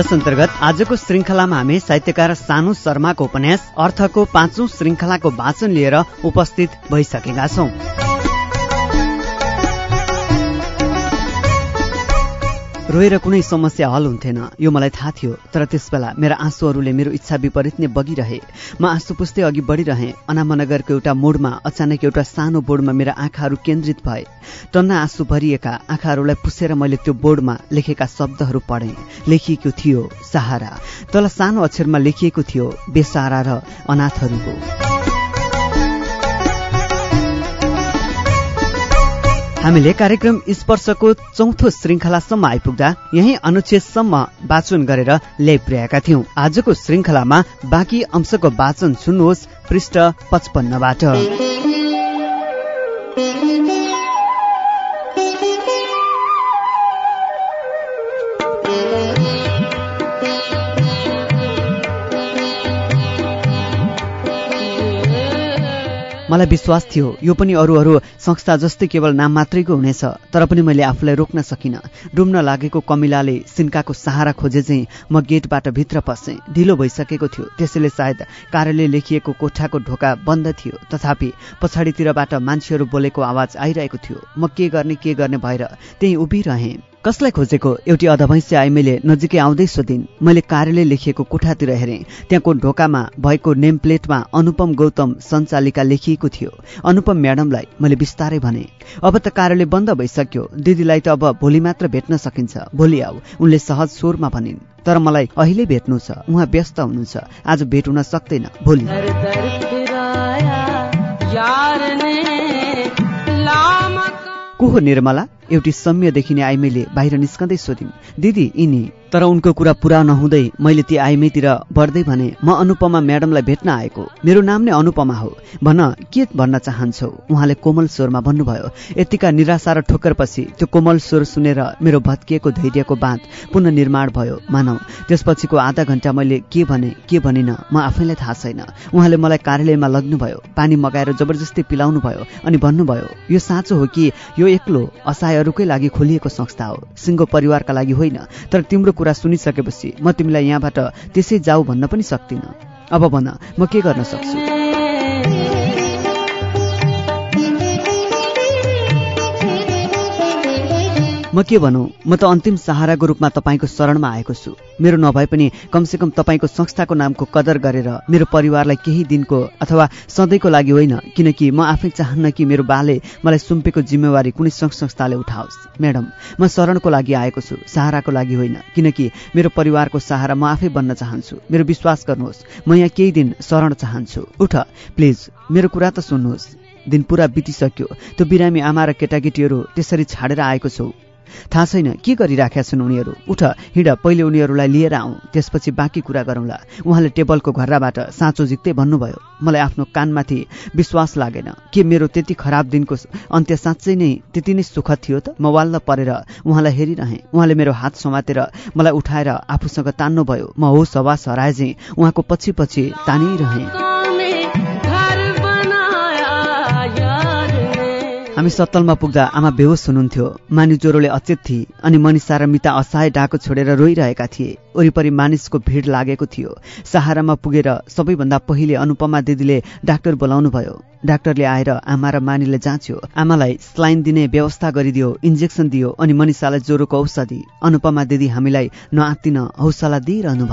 जस अन्तर्गत आजको श्रृङ्खलामा हामी साहित्यकार सानु शर्माको उपन्यास अर्थको पाँचौं श्रृङ्खलाको वाचन लिएर उपस्थित भइसकेका छौं। रोएर कुनै समस्या हल हुन्थेन। यो मलाई थाहा थियो तर त्यसबेला मेरा आँसुहरूले मेरो इच्छा विपरीत नै बगिरहे। म आँसु पुस्दै अघि बढिरहे। अनामनगरको एउटा मोडमा अचानक एउटा सानो बोर्डमा मेरा आँखाहरू केन्द्रित भए। टन्न आँसु भरिएका आँखाहरूलाई पुसेर मैले त्यो बोर्डमा लेखेका शब्दहरू पढेँ। लेखिएको थियो सहारा। तल सानो अक्षरमा लेखिएको थियो बेसहारा र अनाथहरूको हामीले कार्यक्रम स्पर्शको चौथो श्रृङ्खलासम्म आइपुग्दा यही अनुच्छेदसम्म वाचन गरेर ल्याइपुर्याएका थियौं। आजको श्रृङ्खलामा बाँकी अंशको वाचन सुन्नुहोस् पृष्ठ पचपन्नबाट। मलाई विश्वास थियो यो पनि अरू अरू संस्था जस्तै केवल नाम मात्रैको हुनेछ तर पनि मैले आफूलाई रोक्न सकिनँ। डुब्न लागेको कमिलाले सिन्काको सहारा खोजे चाहिँ म गेटबाट भित्र पसेँ ढिलो भइसकेको थियो। त्यसैले सायद कार्यालय लेखिएको कोठाको ढोका बन्द थियो। तथापि पछाडितिरबाट मान्छेहरू बोलेको आवाज आइरहेको थियो। म के गर्ने के गर्ने भएर त्यही उभिरहेँ। कसलाई खोजेको? एउटी अधभैँसी आई मैले नजिकै आउँदै सोधिन् मैले कार्यालय लेखिएको कोठातिर हेरेँ। त्यहाँको ढोकामा भएको नेम प्लेटमा अनुपम गौतम सञ्चालिका लेखिएको थियो। अनुपम म्याडमलाई मैले बिस्तारै भने अब त कार्यालय बन्द भइसक्यो। दिदीलाई त अब भोलि मात्र भेट्न सकिन्छ। भोलि आऊ। उनले सहज स्वरमा भनिन् तर मलाई अहिले भेट्नु छ। उहाँ व्यस्त हुनुहुन्छ। आज भेट हुन सक्दैन। भोलि को हो निर्मला एउटी सम्य देखिने आइमेले बाहिर निस्कँदै सोधिन् दिदी यिनी तर उनको कुरा पुरा नहुँदै मैले ती आइमेतिर बढ्दै भने म अनुपमा म्याडमलाई भेट्न आएको। मेरो नाम नै अनुपमा हो। भन के भन्न चाहन्छौ? उहाँले कोमल स्वरमा भन्नुभयो। यतिका निराशा र ठोक्करपछि त्यो कोमल स्वर सुनेर मेरो भत्किएको धैर्यको बाँध पुनः निर्माण भयो। मानौ त्यसपछिको आधा घण्टा मैले के भने के भनिन म आफैलाई थाहा छैन। उहाँले मलाई कार्यालयमा लग्नुभयो पानी मगाएर जबरजस्ती पिलाउनु भयो अनि भन्नुभयो यो साँचो हो कि यो एक्लो असहायहरूकै लागि खोलिएको संस्था हो। सिङ्गो परिवारका लागि होइन तर तिम्रो कुरा सुनिसकेपछि म तिमीलाई यहाँबाट त्यसै जाऊ भन्न पनि सक्दिनँ। अब भन म के गर्न सक्छु? म के भनौँ? म त अन्तिम सहाराको रूपमा तपाईँको शरणमा आएको छु। मेरो नभए पनि कमसेकम तपाईँको संस्थाको नामको कदर गरेर मेरो परिवारलाई केही दिनको अथवा सधैँको लागि होइन किनकि म आफै चाहन्न कि मेरो बाले मलाई सुम्पेको जिम्मेवारी कुनै सङ्घ संस्थाले उठाओस्। म्याडम म शरणको लागि आएको छु सहाराको लागि होइन किनकि मेरो परिवारको सहारा म आफै बन्न चाहन्छु। मेरो विश्वास गर्नुहोस् म यहाँ केही दिन शरण चाहन्छु। उठ प्लिज मेरो कुरा त सुन्नुहोस्। दिन पुरा बितिसक्यो त्यो बिरामी आमा र केटाकेटीहरू त्यसरी छाडेर आएको छौ। थाहा छैन के गरिराखेका छन् उनीहरू? उठ हिँड पहिले उनीहरूलाई लिएर आउँ त्यसपछि बाँकी कुरा गरौँला उहाँले टेबलको घर्राबाट साँचो जिक्दै भन्नुभयो मलाई आफ्नो कानमाथि विश्वास लागेन। के मेरो त्यति खराब दिनको अन्त्य साँच्चै नै त्यति नै सुखद थियो त? म वाल्ल परेर उहाँलाई हेरिरहेँ। उहाँले मेरो हात समातेर मलाई उठाएर आफूसँग तान्नुभयो। म होस हवास हराए चाहिँ उहाँको पछि पछि तानिरहेँ। हामी सत्तलमा पुग्दा आमा बेहोस हुनुहुन्थ्यो। मानि ज्वरोले अचेत थिए अनि मनिषा र मिता असहाय डाको छोडेर रोइरहेका थिए। वरिपरि मानिसको भिड लागेको थियो। सहारामा पुगेर सबैभन्दा पहिले अनुपमा दिदीले डाक्टर बोलाउनु भयो डाक्टरले आएर आमा र मानिले जाँच्यो। आमालाई स्लाइन दिने व्यवस्था गरिदियो इन्जेक्सन दियो अनि मनिषालाई ज्वरोको औषधि। अनुपमा दिदी हामीलाई नआत्तिन हौसला दिइरहनु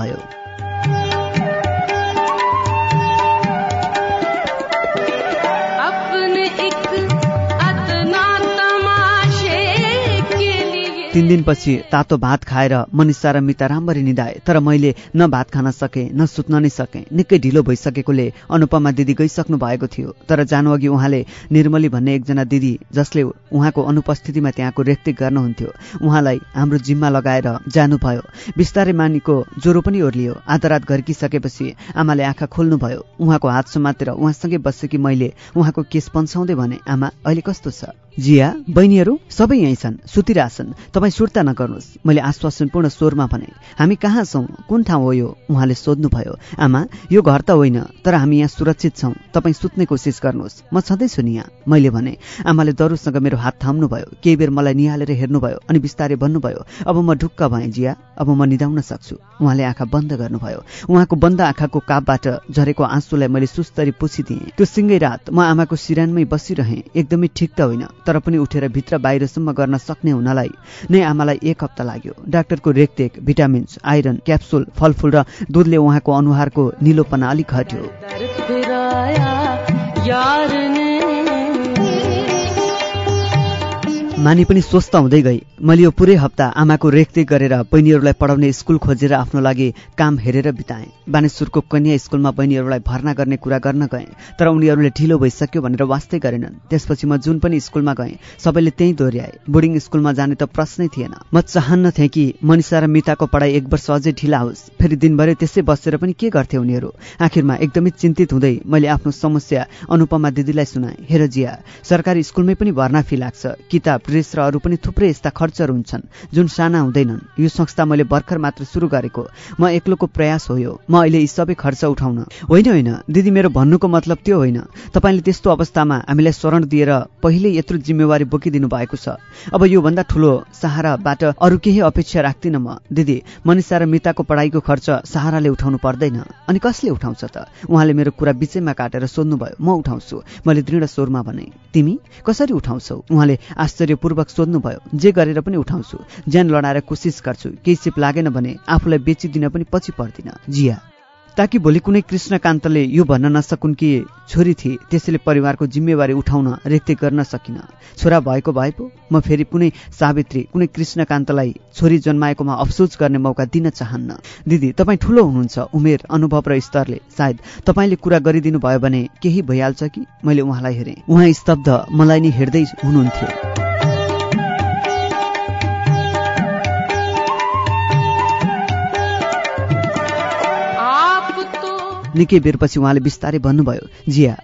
तीन दिनपछि तातो भात खाएर मनिषा र मिता राम्ररी निधाए। तर मैले न भात खान सके न सुत्न नै सके। निकै ढिलो भइसकेकोले अनुपमा दिदी गइसक्नु भएको थियो। तर जानु अघि उहाँले निर्मली भन्ने एकजना दिदी जसले उहाँको अनुपस्थितिमा त्यहाँको रेखदेख गर्नुहुन्थ्यो। उहाँलाई हाम्रो जिम्मा लगाएर जानुभयो बिस्तारै मानिको ज्वरो पनि ओर्लियो। आधा रात घर्किसकेपछि आमाले आँखा खोल्नुभयो। उहाँको हात समातेर उहाँसँगै बसेकी मैले उहाँको केस पन्छाउँदै भने आमा अहिले कस्तो छ? जिया बहिनीहरू सबै यहीँ छन्। सुतिरहेछन्। तपाईँ सुर्ता नगर्नुहोस्। मैले आश्वासनपूर्ण स्वरमा भने हामी कहाँ छौँ? कुन ठाउँ हो यो? उहाँले सोध्नुभयो। आमा यो घर त होइन तर हामी यहाँ सुरक्षित छौँ। तपाईँ सुत्ने कोसिस गर्नुहोस्। म छँदैछु नि यहाँ। मैले भने। आमाले दरुसँग मेरो हात थाम्नुभयो। केही बेर मलाई निहालेर हेर्नुभयो अनि बिस्तारै भन्नुभयो अब म ढुक्क भएँ जिया। अब म निदाउन सक्छु। उहाँले आँखा बन्द गर्नुभयो। उहाँको बन्द आँखाको कापबाट झरेको आँसुलाई मैले सुस्तरी पुछिदिएँ। त्यो सिँगै रात म आमाको सिरानमै बसिरहेँ। एकदमै ठिक त होइन। तर पनि उठेर भित्र बाहिरसम्म गर्न सक्ने हुनलाई नै आमालाई एक हप्ता लाग्यो। डाक्टरको रेखदेख भिटामिन्स आइरन क्याप्सुल फलफुल र दुधले उहाँको अनुहारको निलोपना अलिक घट्यो। मानी पनि स्वस्थ हुँदै गई। मैले यो पुरै हप्ता आमाको रेखदेख गरेर बहिनीहरूलाई पढाउने स्कुल खोजेर आफ्नो लागि काम हेरेर बिताएँ। बानेश्वरको कन्या स्कुलमा बहिनीहरूलाई भर्ना गर्ने कुरा गर्न गएँ तर उनीहरूले ढिलो भइसक्यो भनेर वास्तै गरेनन्। त्यसपछि म जुन पनि स्कुलमा गएँ सबैले त्यहीँ दोहोऱ्याए। बोर्डिङ स्कुलमा जाने त प्रश्नै थिएन। म चाहन्न थिएँ कि मनिषा र मिताको पढाइ एक वर्ष अझै ढिला होस्। फेरि दिनभरि त्यसै बसेर पनि के गर्थे उनीहरू? आखिरमा एकदमै चिन्तित हुँदै मैले आफ्नो समस्या अनुपमा दिदीलाई सुनाएँ। हेर जिया सरकारी स्कुलमै पनि भर्ना फी लाग्छ। किताब ड्रेस र अरू पनि थुप्रै यस्ता खर्चहरू हुन्छन् जुन साना हुँदैनन्। यो संस्था मैले भर्खर मात्र सुरु गरेको। म एक्लोको प्रयास हो यो। म अहिले यी सबै खर्च उठाउन। होइन होइन। दिदी मेरो भन्नुको मतलब त्यो होइन। तपाईँले त्यस्तो अवस्थामा हामीलाई शरण दिएर पहिले यत्रो जिम्मेवारी बोकिदिनु भएको छ। अब योभन्दा ठुलो सहाराबाट अरू केही अपेक्षा राख्दिनँ म। दिदी मनिषा र मिताको पढाइको खर्च सहाराले उठाउनु पर्दैन। अनि कसले उठाउँछ त? उहाँले मेरो कुरा बिचैमा काटेर सोध्नुभयो। म उठाउँछु। मैले दृढ स्वरमा भने तिमी कसरी उठाउँछौ? उहाँले आश्चर्य धैर्यपूर्वक सोध्नुभयो जे गरेर पनि उठाउँछु। ज्यान लडाएर कोसिस गर्छु। केही सिप लागेन भने आफूलाई बेचिदिन पनि पछि पर्दिन। जिया। ताकि भोलि कुनै कृष्णकान्तले यो भन्न नसकुन् कि छोरी थिए त्यसैले परिवारको जिम्मेवारी उठाउन रेखते गर्न सकिन। छोरा भएको भए पो म फेरि कुनै सावित्री कुनै कृष्णकान्तलाई छोरी जन्माएकोमा अफसोस गर्ने मौका दिन चाहन्न। दिदी तपाईँ ठुलो हुनुहुन्छ उमेर अनुभव र स्तरले। सायद तपाईँले कुरा गरिदिनु भयो भने केही भइहाल्छ कि? मैले उहाँलाई हेरेँ। उहाँ स्तब्ध मलाई नि हेर्दै हुनुहुन्थ्यो। निकै बेरपछि उहाँले बिस्तारै भन्नुभयो जिया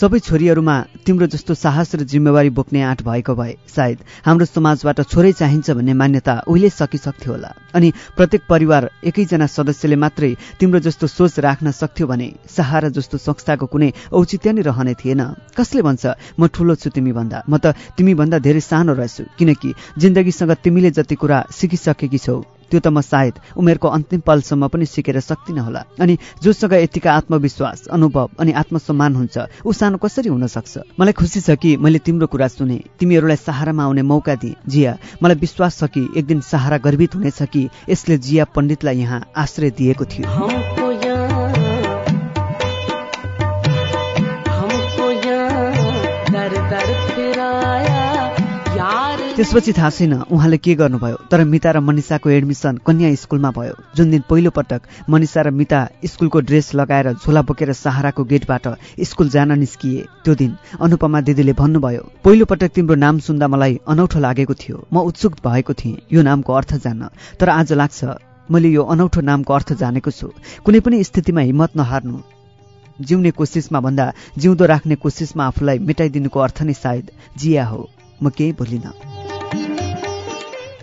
सबै छोरीहरूमा तिम्रो जस्तो साहस र जिम्मेवारी बोक्ने आँट भएको भए सायद हाम्रो समाजबाट छोरै चाहिन्छ भन्ने मान्यता उहिले सकिसक्थ्यो होला। अनि प्रत्येक परिवार एकैजना सदस्यले मात्रै तिम्रो जस्तो सोच राख्न सक्थ्यो भने सहारा जस्तो संस्थाको कुनै औचित्य नै रहने थिएन। कसले भन्छ म ठुलो छु तिमी भन्दा म त तिमी भन्दा धेरै सानो रहेछु किनकि जिन्दगीसँग तिमीले जति कुरा सिकिसकेकी छौ। त्यो त म सायद उमेरको अन्तिम पलसम्म पनि सिकेर सक्दिनँ होला। अनि जोसँग यतिका आत्मविश्वास अनुभव अनि आत्मसम्मान हुन्छ ऊ सानो कसरी हुन सक्छ मलाई खुसी छ कि मैले तिम्रो कुरा सुने। तिमीहरूलाई सहारामा आउने मौका दिए। जिया मलाई विश्वास छ कि एक दिन सहारा गर्वित हुनेछ कि यसले जिया पण्डितलाई यहाँ आश्रय दिएको थियो। त्यसपछि थाहा छैन उहाँले के गर्नुभयो तर मिता र मनिषाको एडमिसन कन्या स्कुलमा भयो। जुन दिन पहिलो पटक मनिषा र मिता स्कुलको ड्रेस लगाएर झोला बोकेर सहाराको गेटबाट स्कुल जान निस्किए त्यो दिन अनुपमा दिदीले भन्नुभयो पहिलो पटक तिम्रो नाम सुन्दा मलाई अनौठो लागेको थियो। म उत्सुक भएको थिएँ यो नामको अर्थ जान्न तर आज लाग्छ मैले यो अनौठो नामको अर्थ जानेको छु। कुनै पनि स्थितिमा हिम्मत नहार्नु। जिउने कोसिसमा भन्दा जिउँदो राख्ने कोसिसमा आफूलाई मेटाइदिनुको अर्थ नै सायद जिया हो। म केही भुलिनँ।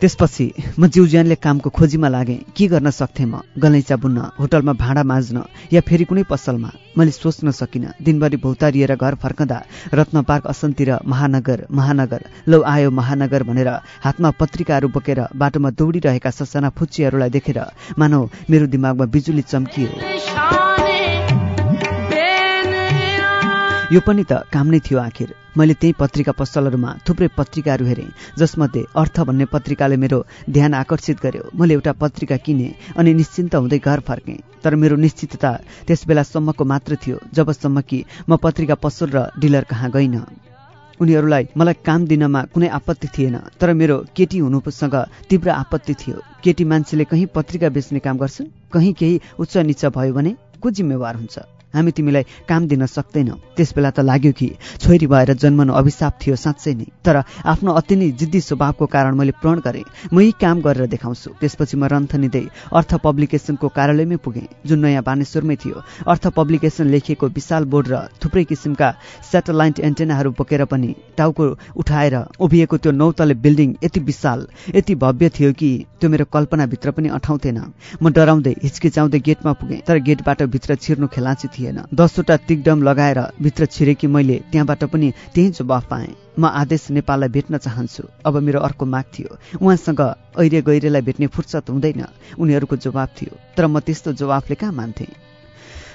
त्यसपछि म जिउज्यानले कामको खोजीमा लागेँ के गर्न सक्थेँ म? गलैँचा बुन्न होटलमा भाँडा माझ्न या फेरि कुनै पसलमा? मैले सोच्न सकिनँ दिनभरि भौतारिएर घर फर्कँदा रत्न पार्क असन्तिर महानगर महानगर लौ आयो महानगर भनेर हातमा पत्रिकाहरू बोकेर बाटोमा दौडिरहेका ससाना फुच्चीहरूलाई देखेर मानौ मेरो दिमागमा बिजुली चम्कियो। यो पनि त काम नै थियो आखिर। मैले त्यही पत्रिका पसलहरूमा थुप्रै पत्रिकाहरू हेरेँ जसमध्ये अर्थ भन्ने पत्रिकाले मेरो ध्यान आकर्षित गर्यो। मैले एउटा पत्रिका किनेँ अनि निश्चिन्त हुँदै घर फर्केँ तर मेरो निश्चितता त्यस बेलासम्मको मात्र थियो जबसम्म कि म पत्रिका पसल र डिलर कहाँ गइनँ। उनीहरूलाई मलाई काम दिनमा कुनै आपत्ति थिएन तर मेरो केटी हुनुसँग तीव्र आपत्ति थियो। केटी मान्छेले कहीँ पत्रिका बेच्ने काम गर्छन्? कहीँ केही उच्च निच भयो भने को जिम्मेवार हुन्छ? हामी तिमीलाई काम दिन सक्दैनौ। त्यस बेला त लाग्यो कि छोरी भएर जन्मनु अभिशाप थियो साँच्चै नै। तर आफ्नो अति नै जिद्दी स्वभावको कारण मैले प्रण गरेँ। म यही काम गरेर देखाउँछु। त्यसपछि म रन्थनिँदै अर्थ पब्लिकेसनको कार्यालयमै पुगेँ जुन नयाँ बानेश्वरमै थियो। अर्थ पब्लिकेसन लेखिएको विशाल बोर्ड र थुप्रै किसिमका सेटेलाइट एन्टेनाहरू बोकेर पनि टाउको उठाएर उभिएको त्यो नौतले बिल्डिङ यति विशाल यति भव्य थियो कि त्यो मेरो कल्पनाभित्र पनि अठाउँथेन। म डराउँदै हिचकिचाउँदै गेटमा पुगेँ तर गेटबाट भित्र छिर्नु खेलाँची थिएन। दसवटा तिगडम लगाएर भित्र छिरेकी मैले त्यहाँबाट पनि त्यही जवाफ पाएँ। म आदेश नेपाललाई भेट्न चाहन्छु। अब मेरो अर्को माग थियो। उहाँसँग ऐरे गैरेलाई भेट्ने फुर्सद हुँदैन। उनीहरूको जवाब थियो। तर म त्यस्तो जवाफले कहाँ मान्थेँ?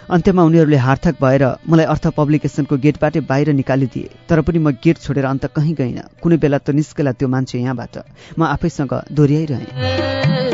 अन्त्यमा उनीहरूले हार्थक भएर मलाई अर्थ पब्लिकेसनको गेटबाटै बाहिर निकालिदिए। तर पनि म गेट छोडेर अन्त कहीँ गइनँ। कुनै बेला त निस्केला त्यो मान्छे यहाँबाट। म आफैसँग दोहोऱ्याइरहेँ।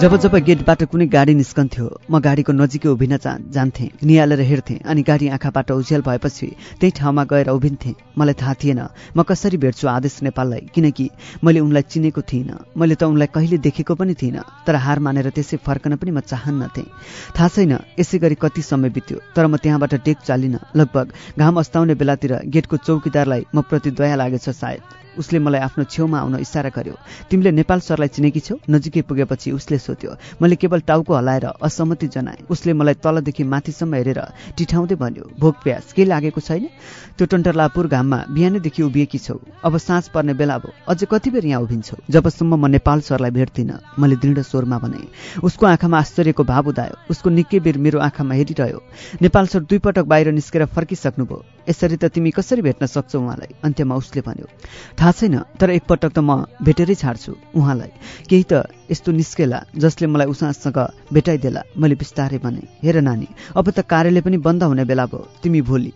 जब जब गेटबाट कुनै गाडी निस्कन्थ्यो म गाडीको नजिकै उभिन चा जान्थेँ निहालेर हेर्थेँ अनि गाडी आँखाबाट उज्याल भएपछि त्यही ठाउँमा गएर उभिन्थेँ। मलाई थाहा थिएन म कसरी भेट्छु आदेश नेपाललाई किनकि मैले उनलाई चिनेको थिइनँ। मैले त उनलाई कहिले देखेको पनि थिइनँ तर हार मानेर त्यसै फर्कन पनि म चाहन्नथेँ थाहा छैन यसै गरी कति समय बित्यो तर म त्यहाँबाट टेक चालिनँ। लगभग घाम अस्ताउने बेलातिर गेटको चौकीदारलाई म प्रति दया लागेछ सायद। उसले मलाई आफ्नो छेउमा आउन इसारा गर्यो। तिमीले नेपाल सरलाई चिनेकी छौ? नजिकै पुगेपछि उसले सोध्यो मैले केवल टाउको हलाएर असहमति जनाएँ। उसले मलाई तलदेखि माथिसम्म हेरेर टिठाउँदै भन्यो भोक प्यास केही लागेको छैन? त्यो टन्टरलापुर घाममा बिहानैदेखि उभिएकी छौ। अब साँझ पर्ने बेला भयो। अझै कति बेर यहाँ उभिन्छौ? जबसम्म म नेपाल सरलाई भेट्दिनँ मैले दृढ स्वरमा भने। उसको आँखामा आश्चर्यको भाव उदायो। उसको निकै बेर मेरो आँखामा हेरिरह्यो। नेपाल सर दुईपटक बाहिर निस्केर फर्किसक्नुभयो। यसरी त तिमी कसरी भेट्न सक्छौ उहाँलाई? अन्त्यमा उसले भन्यो थाहा छैन तर एकपटक त म भेटेरै छाड्छु उहाँलाई। केही त यस्तो निस्केला जसले मलाई उसँसँग भेटाइदेला। मैले बिस्तारै भने हेर नानी अब त कार्यालय पनि बन्द हुने बेला भयो। तिमी भोलि।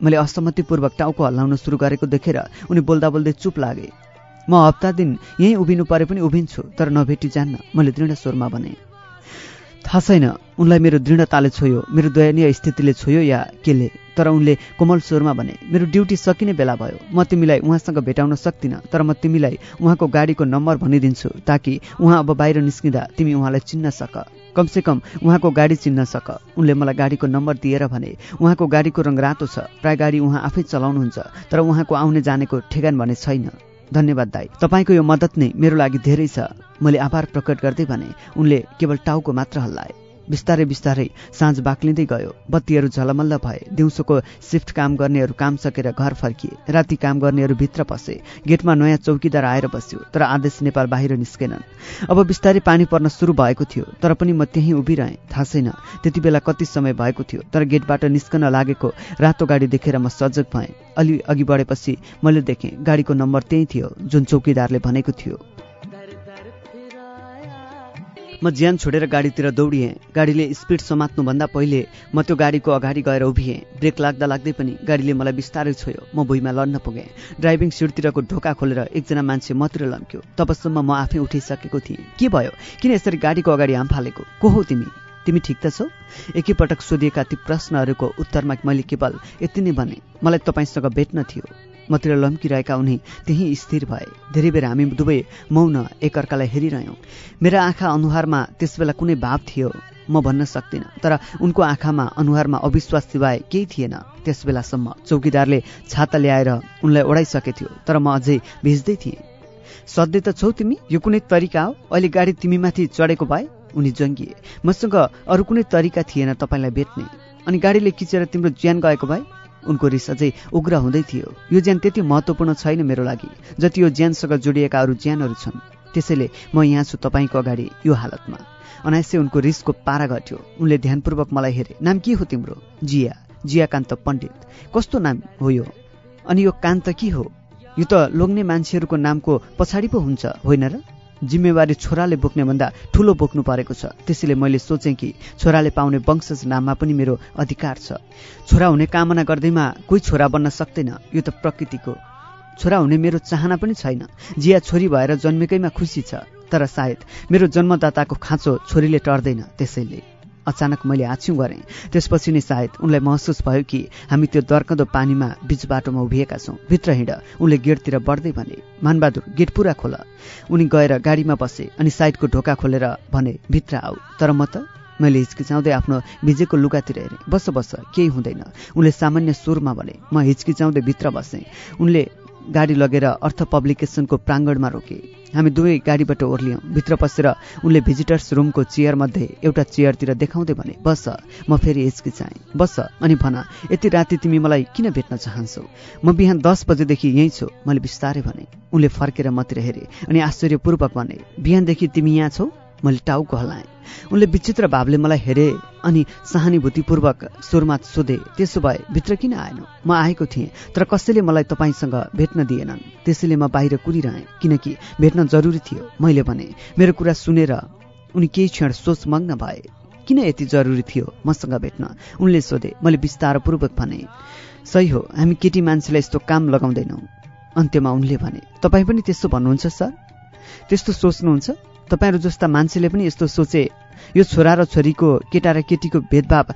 मैले असहमतिपूर्वक टाउको हल्लाउन सुरु गरेको देखेर उनी बोल्दा बोल्दै चुप लागे। म हप्ता दिन यहीँ उभिनु परे पनि उभिन्छु तर नभेटी जान्न। मैले दृढ स्वरमा भने। थाहा छैन उनलाई मेरो दृढताले छोयो मेरो दयनीय स्थितिले छोयो या केले तर उनले कोमल स्वरमा भने मेरो ड्युटी सकिने बेला भयो म तिमीलाई उहाँसँग भेटाउन सक्दिनँ तर म तिमीलाई उहाँको गाडीको नम्बर भनिदिन्छु ताकि उहाँ अब बाहिर निस्किँदा तिमी उहाँलाई चिन्न सक। कमसेकम उहाँको गाडी चिन्न सक। उनले मलाई गाडीको नम्बर दिएर भने उहाँको गाडीको रङ रातो छ प्राय गाडी उहाँ आफै चलाउनुहुन्छ तर उहाँको आउने जानेको ठेगान भने छैन। धन्यवाद दाई। तपाईँको यो मद्दत नै मेरो लागि धेरै छ। मैले आभार प्रकट गर्दै भने उनले केवल टाउको मात्र हल्लाए। बिस्तारै बिस्तारै साँझ बाक्लिँदै गयो। बत्तीहरू झलमल्ल भए। दिउँसोको सिफ्ट काम गर्नेहरू काम सकेर घर फर्किए। राति काम गर्नेहरू भित्र पसे। गेटमा नयाँ चौकीदार आएर बस्यो तर आदेश नेपाल बाहिर निस्केनन्। अब बिस्तारै पानी पर्न सुरु भएको थियो तर पनि म त्यहीँ उभिरहेँ। थाहा छैन त्यति बेला कति समय भएको थियो तर गेटबाट निस्कन लागेको रातो गाडी देखेर म सजग भएँ। अलि अघि बढेपछि मैले देखेँ गाडीको नम्बर त्यही थियो जुन चौकीदारले भनेको थियो। म ज्यान छोडेर गाडीतिर दौडिएँ। गाडीले स्पिड समात्नुभन्दा पहिले म त्यो गाडीको अगाडि गएर उभिएँ। ब्रेक लाग्दा लाग्दै पनि गाडीले मलाई बिस्तारै छोयो। म भुइँमा लड्न पुगेँ। ड्राइभिङ सिटतिरको ढोका खोलेर एकजना मान्छे मतिर लम्क्यो। तबसम्म म आफै उठिसकेको थिएँ। के भयो? किन यसरी गाडीको अगाडि हाम फालेको? को हो तिमी? तिमी ठिक त छौ? एकैपटक सोधिएका ती प्रश्नहरूको उत्तरमा मैले केवल यति नै भने। मलाई तपाईँसँग भेट्न थियो। मतिर लम्किरहेका उनी त्यहीँ स्थिर भए। धेरै बेर हामी दुवै मौन एकअर्कालाई हेरिरह्यौँ। मेरा आँखा अनुहारमा त्यसबेला कुनै भाव थियो म भन्न सक्दिनँ। तर उनको आँखामा अनुहारमा अविश्वास सिवाय केही थिएन। त्यस बेलासम्म चौकीदारले छाता ल्याएर उनलाई ओढाइसके थियो तर म अझै भिज्दै थिएँ। सधैँ त छौ तिमी? यो कुनै तरिका हो? अहिले गाडी तिमीमाथि चढेको भए? उनी जङ्गिए। मसँग अरू कुनै तरिका थिएन तपाईँलाई भेट्ने। अनि गाडीले खिचेर तिम्रो ज्यान गएको भए? उनको रिस अझै उग्र हुँदै थियो। यो ज्यान त्यति महत्त्वपूर्ण छैन मेरो लागि जति यो ज्यानसँग जोडिएका अरू ज्यानहरू छन्। त्यसैले म यहाँ छु तपाईँको अगाडि यो हालतमा। अनायसे उनको रिसको पारा घट्यो। उनले ध्यानपूर्वक मलाई हेरे नाम के हो तिम्रो? जिया जियाकान्त पण्डित। कस्तो नाम हो यो? अनि यो कान्त के हो? यो त लोग्ने मान्छेहरूको नामको पछाडि पो हुन्छ होइन र? जिम्मेवारी छोराले बोक्ने भन्दा ठुलो बोक्नु परेको छ। त्यसैले मैले सोचेँ कि छोराले पाउने वंशज नाममा पनि मेरो अधिकार छ। छोरा हुने कामना गर्दैमा कोही छोरा बन्न सक्दैन यो त प्रकृतिको। छोरा हुने मेरो चाहना पनि छैन। जिया छोरी भएर जन्मेकैमा खुसी छ तर सायद मेरो जन्मदाताको खाँचो छोरीले टर्दैन त्यसैले। अचानक मैले आछ्यौँ गरेँ। त्यसपछि नै सायद उनलाई महसुस भयो कि हामी त्यो दर्कँदो पानीमा बीच बाटोमा उभिएका छौँ। भित्र हिँड उनले गेटतिर बढ्दै भने मानबहादुर गेट पुरा खोल। उनी गएर गाडीमा बसे अनि साइडको ढोका खोलेर भने भित्र आऊ। तर म त? मैले हिचकिचाउँदै आफ्नो भिजेको लुगातिर हेरेँ। बस बस केही हुँदैन। उनले सामान्य स्वरमा भने म हिचकिचाउँदै भित्र बसेँ। उनले गाडी लगेर अर्थ पब्लिकेसनको प्राङ्गणमा रोके। हामी दुवै गाडीबाट ओर्लियौँ। भित्र पसेर उनले भिजिटर्स रुमको चेयरमध्ये एउटा चेयरतिर देखाउँदै भने बस म फेरि हिचकिचाएँ बस अनि भन यति राति तिमी मलाई किन भेट्न चाहन्छौ? म बिहान दस बजेदेखि यहीँ छु। मैले बिस्तारै भने। उनले फर्केर मतिर हेरे अनि आश्चर्यपूर्वक भने बिहानदेखि तिमी यहाँ छौ? मैले टाउको हल्लाएँ उनले विचित्र भावले मलाई हेरे अनि सहानुभूतिपूर्वक स्वरमा सोधे त्यसो भए भित्र किन आएन? म आएको थिएँ तर कसैले मलाई तपाईँसँग भेट्न दिएनन्। त्यसैले म बाहिर कुरिरहेँ किनकि भेट्न जरुरी थियो। मैले भने मेरो कुरा सुनेर उनी केही क्षण सोचमग्न भए किन यति जरुरी थियो मसँग भेट्न? उनले सोधे मैले विस्तारपूर्वक भने सही हो हामी केटी मान्छेलाई यस्तो काम लगाउँदैनौँ। अन्त्यमा उनले भने तपाईँ पनि त्यस्तो भन्नुहुन्छ सर? त्यस्तो सोच्नुहुन्छ? तपाईँहरू जस्ता मान्छेले पनि यस्तो सोचे यो छोरा र छोरीको केटा र केटीको भेदभाव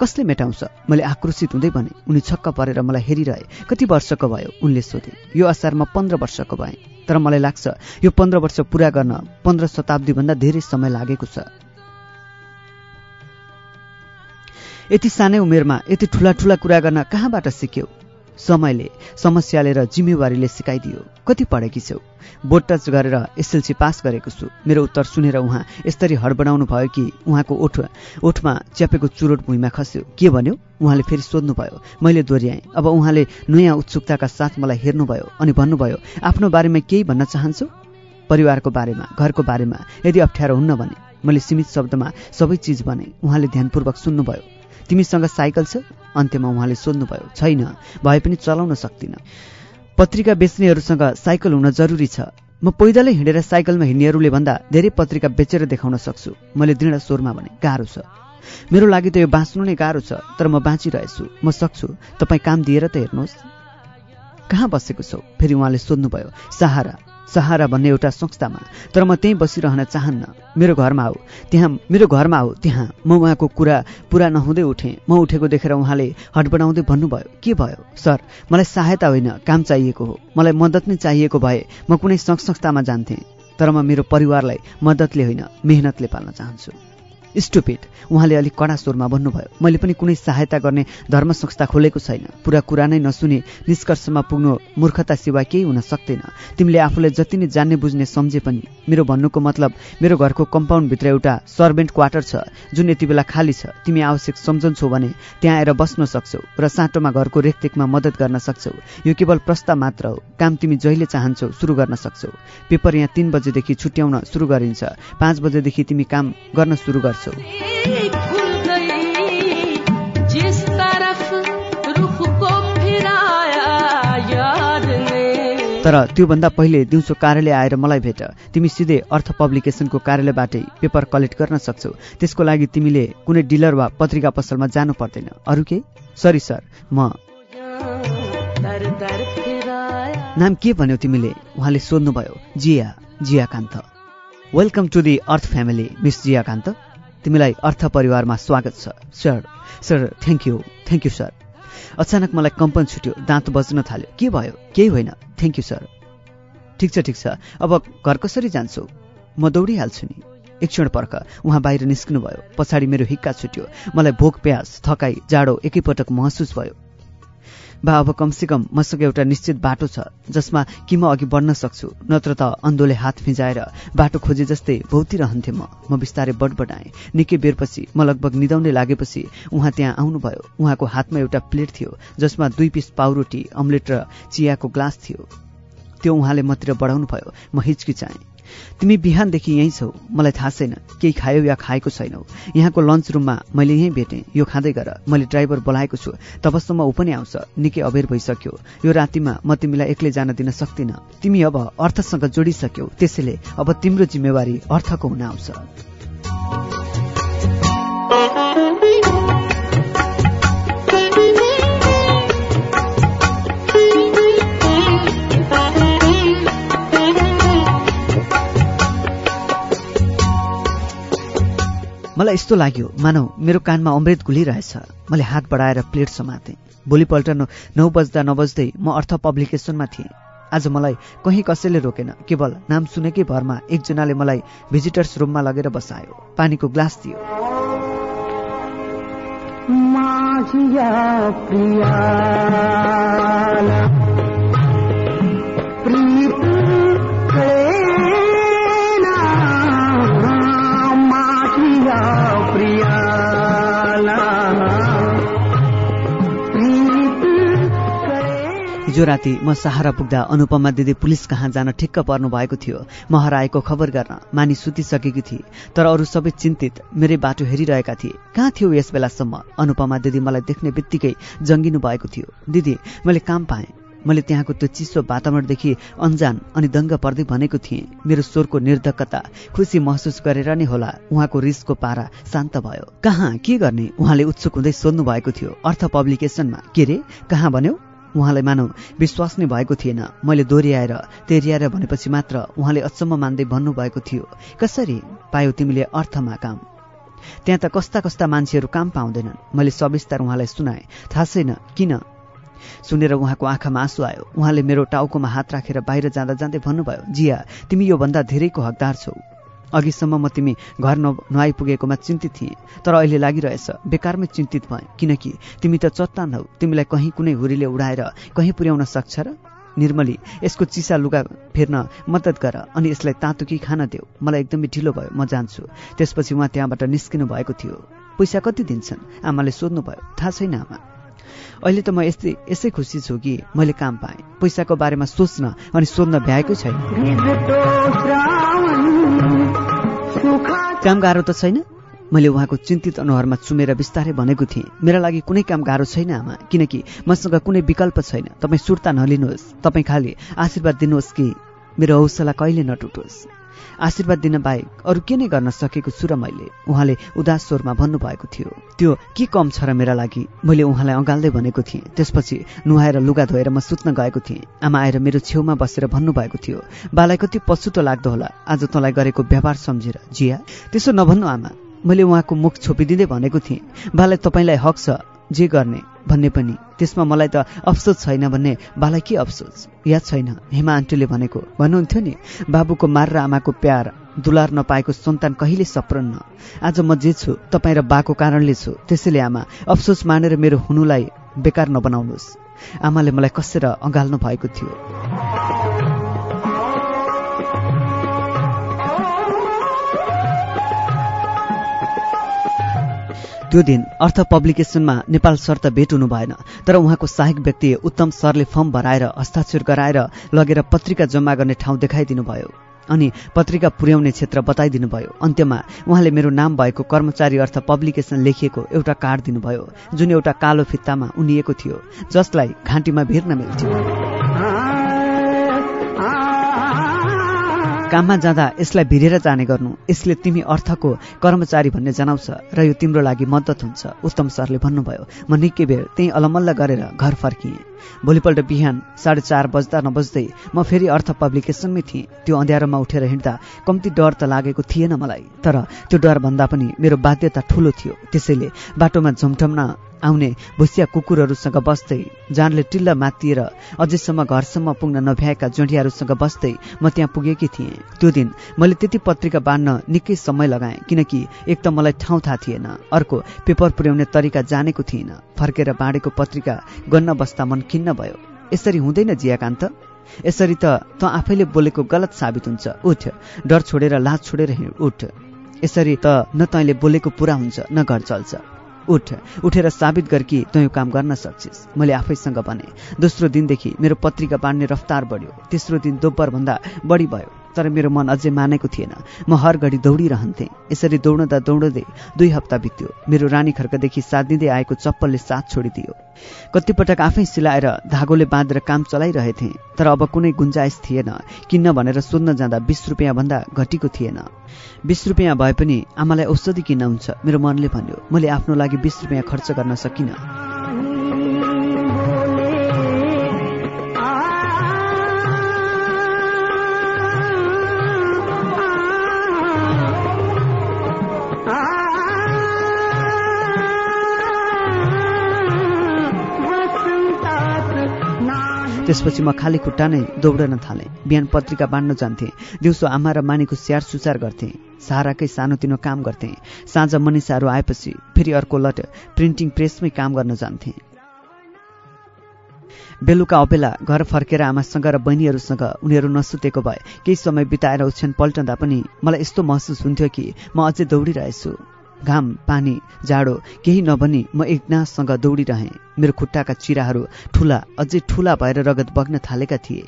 कसले मेटाउँछ? मैले आक्रोशित हुँदै भने उनी छक्क परेर मलाई हेरिरहे। कति वर्षको भयो? उनले सोधे यो असारमा पन्ध्र वर्षको भए। तर मलाई लाग्छ यो पन्ध्र वर्ष पुरा गर्न पन्ध्र शताब्दीभन्दा धेरै समय लागेको छ। यति सानै उमेरमा यति ठुला ठुला कुरा गर्न कहाँबाट सिक्यौ? समयले समस्याले र जिम्मेवारीले सिकाइदियो। कति पढेकी छौ? बोर्ड टच गरेर एसएलसी पास गरेको छु। मेरो उत्तर सुनेर उहाँ यसरी हडबडाउनु भयो कि उहाँको ओठ ओठमा च्यापेको चुरोट भुइँमा खस्यो। के भन्यो? उहाँले फेरि सोध्नुभयो। मैले दोहोऱ्याएँ। अब उहाँले नयाँ उत्सुकताका साथ मलाई हेर्नुभयो अनि भन्नुभयो आफ्नो बारेमा केही भन्न चाहन्छु? परिवारको बारेमा घरको बारेमा यदि अप्ठ्यारो हुन्न भने। मैले सीमित शब्दमा सबै चिज भने उहाँले ध्यानपूर्वक सुन्नुभयो। तिमीसँग साइकल छ? अन्त्यमा उहाँले सोध्नुभयो छैन भए पनि चलाउन सक्दिनँ। पत्रिका बेच्नेहरूसँग साइकल हुन जरुरी छ। म पैदलै हिँडेर साइकलमा हिँड्नेहरूले भन्दा धेरै पत्रिका बेचेर देखाउन सक्छु। मैले दृढ स्वरमा भने गाह्रो छ। मेरो लागि त यो बाँच्नु नै गाह्रो छ तर म बाँचिरहेछु। म सक्छु। तपाईँ काम दिएर त हेर्नुहोस्। कहाँ बसेको छौ? फेरि उहाँले सोध्नुभयो सहारा। सहारा भन्ने एउटा संस्थामा। तर म त्यहीँ बसिरहन चाहन्न मेरो घरमा आऊ। त्यहाँ मेरो घरमा आऊ। त्यहाँ म उहाँको कुरा पुरा नहुँदै उठेँ। म उठेको देखेर उहाँले हटबडाउँदै भन्नुभयो के भयो? सर मलाई सहायता होइन काम चाहिएको हो। मलाई मद्दत नै चाहिएको भए म कुनै संस्थामा जान्थेँ। तर म मेरो परिवारलाई मद्दतले होइन मेहनतले पाल्न चाहन्छु। स्टुपिड। उहाँले अलिक कडा स्वरमा भन्नुभयो मैले पनि कुनै सहायता गर्ने धर्म संस्था खोलेको छैन। पुरा कुरा नै नसुने निष्कर्षमा पुग्नु मूर्खता सिवा केही हुन सक्दैन। तिमीले आफूलाई जति नै जान्ने बुझ्ने सम्झे पनि। मेरो भन्नुको मतलब मेरो घरको कम्पाउन्डभित्र एउटा सर्भेन्ट क्वार्टर छ जुन यति बेला खाली छ। तिमी आवश्यक सम्झन्छौ भने त्यहाँ आएर बस्न सक्छौ र साटोमा घरको रेखदेखमा मद्दत गर्न सक्छौ। यो केवल प्रस्ताव मात्र हो। काम तिमी जहिले चाहन्छौ सुरु गर्न सक्छौ। पेपर यहाँ तिन बजेदेखि छुट्याउन सुरु गरिन्छ। पाँच बजेदेखि तिमी काम गर्न सुरु गर्छौ। को ने। तर त्योभन्दा पहिले दिउँसो कार्यालय आएर मलाई भेट। तिमी सिधै अर्थ पब्लिकेसनको कार्यालयबाटै पेपर कलेक्ट गर्न सक्छौ। त्यसको लागि तिमीले कुनै डिलर वा पत्रिका पसलमा जानु पर्दैन। अरू केही? Sorry sir. म नाम के भन्यौ तिमीले? उहाँले सोध्नुभयो। Jiya Jiyakant. Welcome to the earth family miss Jiyakant. तिमीलाई अर्थ परिवारमा स्वागत छ। Sir sir thank you thank you sir अचानक मलाई कम्पन छुट्यो दाँत बज्न थाल्यो। के भयो? केही होइन। थ्याङ्क यू सर ठिक छ ठिक छ। अब घर कसरी जान्छौ? म दौडिहाल्छु नि। एक क्षण पर्ख उहाँ बाहिर निस्किनु भयो पछाडि मेरो हिक्का छुट्यो। मलाई भोक प्यास थकाइ जाडो एकैपटक महसुस भयो। बा अब कमसेकम मसँग एउटा निश्चित बाटो छ जसमा कि म अघि बढ्न सक्छु नत्र त अन्धोले हात फिजाएर बाटो खोजे जस्तै भौतिरहन्थेँ म। म बिस्तारै बडबडाएँ। निकै बेरपछि म लगभग निदाउने लागेपछि उहाँ त्यहाँ आउनुभयो। उहाँको हातमा एउटा प्लेट थियो जसमा दुई पिस पाउरोटी अम्लेट र चियाको ग्लास थियो। त्यो उहाँले मतिर बढाउनु भयो म हिचकिचाएँ। तिमी बिहानदेखि यहीँ छौ। मलाई थाहा छैन केही खायौ या खाएको छैनौ। यहाँको लन्च रुममा मैले यहीँ भेटेँ। यो खाँदै गर मैले ड्राइभर बोलाएको छु। तबसम्म ऊ पनि आउँछ। निकै अबेर भइसक्यो। यो रातिमा म तिमीलाई एक्लै जान दिन सक्दिनँ। तिमी अब अर्थसँग जोडिसक्यौ। त्यसैले अब तिम्रो जिम्मेवारी अर्थको हुन आउँछ। मलाई यस्तो लाग्यो मानौ मेरो कानमा अमृत घुलिरहेछ। मैले हात बढाएर प्लेट समातेँ। भोलिपल्ट नौ बज्दा नबज्दै म अर्थ पब्लिकेसनमा थिएँ। आज मलाई कहीँ कसैले रोकेन। केवल नाम सुनेकै भरमा एकजनाले मलाई भिजिटर्स रुममा लगेर बसायो। पानीको ग्लास दियो। हिजो राति म सहारा पुग्दा अनुपमा दिदी पुलिस कहाँ जान ठिक्क पर्नु भएको थियो। म हराएको खबर गर्न मानी सुतिसकेकी थिए तर अरू सबै चिन्तित मेरै बाटो हेरिरहेका थिए। कहाँ थियो यस बेलासम्म? अनुपमा दिदी मलाई देख्ने बित्तिकै जङ्गिनु भएको थियो। दिदी मैले काम पाएँ। मैले त्यहाँको त्यो चिसो वातावरणदेखि अनजान अनि दङ्ग पर्दै भनेको थिएँ। मेरो स्वरको निर्धकता खुसी महसुस गरेर नै होला उहाँको रिसको पारा शान्त भयो। कहाँ? के गर्ने? उहाँले उत्सुक हुँदै सोध्नु भएको थियो। अर्थ पब्लिकेसनमा। के रे? कहाँ भन्यो? उहाँलाई मानौ विश्वास नै भएको थिएन। मैले दोहोऱ्याएर तेरियाएर भनेपछि मात्र उहाँले अचम्म मान्दै भन्नुभएको थियो कसरी पायो तिमीले अर्थमा काम? त्यहाँ त कस्ता कस्ता मान्छेहरू काम पाउँदैनन्। मैले सविस्तार उहाँलाई सुनाएँ। थाहा छैन किन? सुनेर उहाँको आँखामा आँसु आयो। उहाँले मेरो टाउकोमा हात राखेर बाहिर जाँदा जाँदै भन्नुभयो जिया तिमी योभन्दा धेरैको हकदार छौ। अघिसम्म म तिमी घर न नआइपुगेकोमा चिन्तित थिएँ तर अहिले लागिरहेछ। बेकारमै चिन्तित भएँ किनकि तिमी त चट्टान हौ। तिमीलाई कहीँ कुनै हुरीले उडाएर कहीँ पुर्याउन सक्छ र? निर्मली यसको चिसा लुगा फेर्न मद्दत गर अनि यसलाई तातो कि खान देऊ। मलाई एकदमै ढिलो भयो म जान्छु। त्यसपछि उहाँ त्यहाँबाट निस्किनु भएको थियो। पैसा कति दिन्छन्? आमाले सोध्नुभयो। थाहा छैन आमा। अहिले त म यस्तै यसै खुसी छु कि मैले काम पाएँ। पैसाको बारेमा सोच्न अनि सोध्न भ्याएकै छैन। काम गाह्रो त छैन। मैले उहाँको चिन्तित अनुहारमा चुमेर बिस्तारै भनेको थिएँ। मेरा लागि कुनै काम गाह्रो छैन आमा। किनकि मसँग कुनै विकल्प छैन। तपाईँ सुर्ता नलिनुहोस्। तपाईँ खालि आशीर्वाद दिनुहोस् कि मेरो हौसला कहिले नटुटोस्। आशीर्वाद दिन बाहेक अरू के नै गर्न सकेको छु र मैले? उहाँले उदास स्वरमा भन्नुभएको थियो। त्यो के कम छ र मेरा लागि? मैले उहाँलाई अँगाल्दै भनेको थिएँ। त्यसपछि नुहाएर लुगा धोएर म सुत्न गएको थिएँ। आमा आएर मेरो छेउमा बसेर भन्नुभएको थियो बालाई कति पछुतो लाग्दो होला। आज तँलाई गरेको व्यवहार सम्झेर जिया। त्यसो नभन्नु आमा। मैले उहाँको मुख छोपिदिँदै भनेको थिएँ। बालाई तपाईँलाई हक छ। जे गर्ने भन्ने पनि। त्यसमा मलाई त अफसोस छैन भन्ने बालाई के अफसोस? याद छैन हेमा आन्टीले भनेको। भन्नुहुन्थ्यो नि बाबुको मार र आमाको प्यार दुलार नपाएको सन्तान कहिले सप्रन्न आज म जे छु तपाईँ र बाको कारणले छु त्यसैले आमा अफसोस मानेर मेरो हुनुलाई बेकार नबनाउनुहोस्। आमाले मलाई कसेर अँगाल्नु भएको थियो? त्यो दिन अर्थ पब्लिकेसनमा नेपाल सर त भेट हुनु भएन तर उहाँको सहायक व्यक्ति उत्तम सरले फर्म भराएर हस्ताक्षर गराएर लगेर पत्रिका जम्मा गर्ने ठाउँ देखाइदिनु भयो अनि पत्रिका पुर्याउने क्षेत्र बताइदिनु भयो। अन्त्यमा उहाँले मेरो नाम भएको कर्मचारी अर्थ पब्लिकेसन लेखिएको एउटा कार्ड दिनुभयो जुन एउटा कालो फित्तामा उनिएको थियो जसलाई घाँटीमा भिर्न मिल्थ्यो। काममा जाँदा यसलाई भिरेर जाने गर्नु। यसले तिमी अर्थको कर्मचारी भन्ने जनाउँछ र यो तिम्रो लागि मद्दत हुन्छ उत्तम सरले भन्नुभयो। म निकै बेर त्यही अलमल्ल गरेर घर फर्किएँ। भोलिपल्ट बिहान साढे चार बज्दा नबज्दै म फेरि अर्थ पब्लिकेसनमै थिएँ। त्यो अँध्यारोमा उठेर हिँड्दा कम्ती डर त लागेको थिएन मलाई। तर त्यो डर भन्दा पनि मेरो बाध्यता ठुलो थियो। त्यसैले बाटोमा झुमठम्न आउने भुसिया कुकुरहरूसँग बस्दै जानले टिल्ल मातिएर अझैसम्म घरसम्म पुग्न नभ्याएका जोडियाहरूसँग बस्दै म त्यहाँ पुगेकी थिएँ। त्यो दिन मैले त्यति पत्रिका बाँड्न निकै समय लगाएँ किनकि एक त मलाई ठाउँ थाहा थिएन अर्को पेपर पुर्याउने तरिका जानेको थिइनँ फर्केर बाँडेको पत्रिका गन्न बस्दा मन खिन्न भयो। यसरी हुँदैन जियाकान्त। यसरी त त आफैले बोलेको गलत साबित हुन्छ। उठ डर छोडेर लाज छोडेर उठ। यसरी त न तैँले बोलेको पुरा हुन्छ न घर चल्छ। उठ उठेर साबित गर कि तँ यो काम गर्न सक्छिस्। मैले आफैसँग भने दोस्रो दिनदेखि मेरो पत्रिका बाँड्ने रफ्तार बढ्यो। तेस्रो दिन दोब्बरभन्दा बढी भयो। तर मेरो मन अझै मानेको थिएन। म हर घडी दौडिरहन्थेँ। यसरी दौडँदा दौडँदै दुई हप्ता बित्यो। मेरो रानी खर्कदेखि साथ दिँदै आएको चप्पलले साथ छोडिदियो। कतिपटक आफै सिलाएर धागोले बाँधेर काम चलाइरहेथेँ तर अब कुनै गुन्जाइस थिएन। किन्न भनेर सोध्न जाँदा बिस रुपियाँभन्दा घटीको थिएन। बिस रुपियाँ भए पनि आमालाई औषधि किन्न हुन्छ मेरो मनले भन्यो। मैले आफ्नो लागि बिस रुपियाँ खर्च गर्न सकिनँ। त्यसपछि म खाली खुट्टा नै दौडन थालेँ। बिहान पत्रिका बाँड्न जान्थेँ। दिउँसो आमा र मानीको स्याहार सुसार गर्थेँ। सहाराकै सानोतिनो काम गर्थेँ। साँझ मनिषाहरू आएपछि फेरि अर्को लट प्रिन्टिङ प्रेसमै काम गर्न जान्थेँ। बेलुका अबेला घर फर्केर आमासँग र बहिनीहरूसँग उनीहरू नसुतेको भए केही समय बिताएर ओछ्यान पल्टँदा पनि मलाई यस्तो महसुस हुन्थ्यो कि म अझै दौडिरहेछु। घाम पानी जाडो केही नभनी म एकनाससँग दौडिरहेँ। मेरो खुट्टाका चिराहरू ठुला अझै ठुला भएर रगत बग्न थालेका थिए।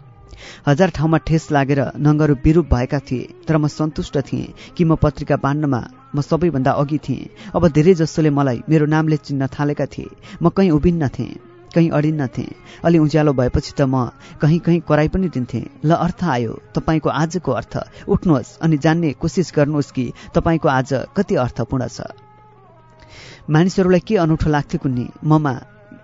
हजार ठाउँमा ठेस लागेर नङ्गहरू बिरूप भएका थिए तर म सन्तुष्ट थिएँ कि म पत्रिका बाँड्नमा म सबैभन्दा अघि थिएँ। अब धेरै जसोले मलाई मेरो नामले चिन्न थालेका थिए म कहीँ उभिन्न थिएँ। कहीँ अडिन्न थिएँ। अलि उज्यालो भएपछि त म कहीँ कहीँ कराई पनि दिन्थेँ। ल अर्थ आयो। तपाईँको आजको अर्थ। उठ्नुहोस् अनि जान्ने कोसिस गर्नुहोस् कि तपाईँको आज कति अर्थपूर्ण छ। मानिसहरूलाई के अनौठो लाग्थ्यो कुन्नी? ममा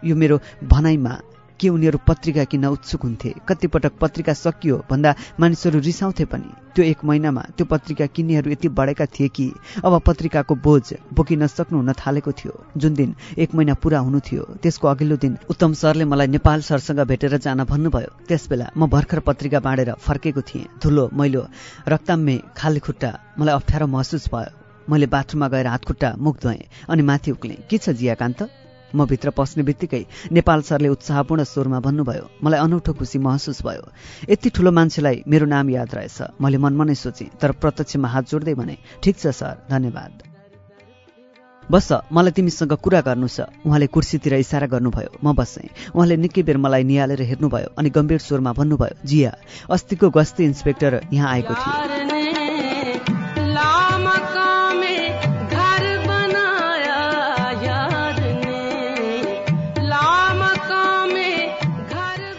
यो मेरो भनाइमा के उनीहरू पत्रिका किन्न उत्सुक हुन्थे। कतिपटक पत्रिका सकियो भन्दा मानिसहरू रिसाउँथे पनि। त्यो एक महिनामा त्यो पत्रिका किन्नेहरू यति बढेका थिए कि अब पत्रिकाको बोझ बोकिन सक्नु हुन थालेको थियो। जुन दिन एक महिना पुरा हुनु थियो त्यसको अघिल्लो दिन उत्तम सरले मलाई नेपाल सरसँग भेटेर जान भन्नुभयो। त्यसबेला म भर्खर पत्रिका बाँडेर फर्केको थिएँ। धुलो मैलो रक्ताम्मे खाली खुट्टा मलाई अप्ठ्यारो महसुस भयो। मैले बाथरुममा गएर हातखुट्टा मुख धोएँ अनि माथि उक्लेँ के छ जियाकान्त? म भित्र पस्ने बित्तिकै नेपाल सरले उत्साहपूर्ण स्वरमा भन्नुभयो मलाई अनौठो खुसी महसुस भयो। यति ठुलो मान्छेलाई मेरो नाम याद रहेछ। मैले मनमा नै सोचेँ तर प्रत्यक्षमा हात जोड्दै भने ठिक छ सर धन्यवाद। बस मलाई तिमीसँग कुरा गर्नु छ। उहाँले कुर्सीतिर इसारा गर्नुभयो। म बसेँ। उहाँले निकै बेर मलाई निहालेर हेर्नुभयो अनि गम्भीर स्वरमा भन्नुभयो जिया अस्तिको गस्ती इन्सपेक्टर यहाँ आएको थियो।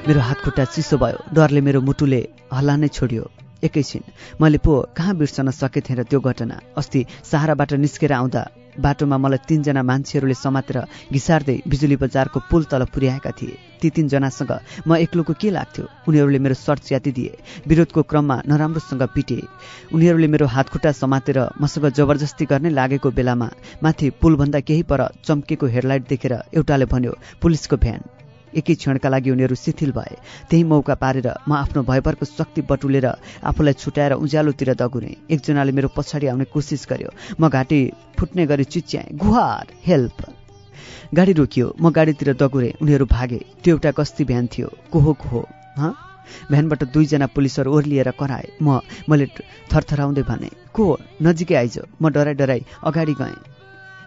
मेरो हात खुट्टा चिसो भयो। डरले मेरो मुटुले हल्ला नै छोड्यो। एकैछिन मैले पो कहाँ बिर्सन सकेथेँ र त्यो घटना। अस्ति सहाराबाट निस्केर आउँदा बाटोमा मलाई तीनजना मान्छेहरूले समातेर घिसार्दै बिजुली बजारको पुल तल पुर्याएका थिए। ती तीनजनासँग म एक्लोको के लाग्थ्यो? उनीहरूले मेरो सर्ट च्यातिदिए विरोधको क्रममा नराम्रोसँग पिटे। उनीहरूले मेरो हातखुट्टा समातेर मसँग जबरजस्ती गर्ने लागेको बेलामा माथि पुलभन्दा केही पर चम्केको हेडलाइट देखेर एउटाले भन्यो पुलिसको भ्यान। एकै क्षणका लागि उनीहरू शिथिल भए। त्यही मौका पारेर म आफ्नो भयभरको शक्ति बटुलेर आफूलाई छुट्याएर उज्यालोतिर दगुरेँ। एकजनाले मेरो पछाडि आउने कोसिस गर्यो। म घाँटी फुट्ने गरी चिच्याएँ गुहार हेल्प! गाडी रोकियो। म गाडीतिर दगुरेँ। उनीहरू भागे। त्यो एउटा गस्ती भ्यान थियो। कोहो कोहो! हँ? भ्यानबाट दुईजना पुलिसहरू ओर्लिएर कराए। म मैले थरथराउँदै भने को नजिकै आइज। म डराइ डराइ अगाडि गएँ।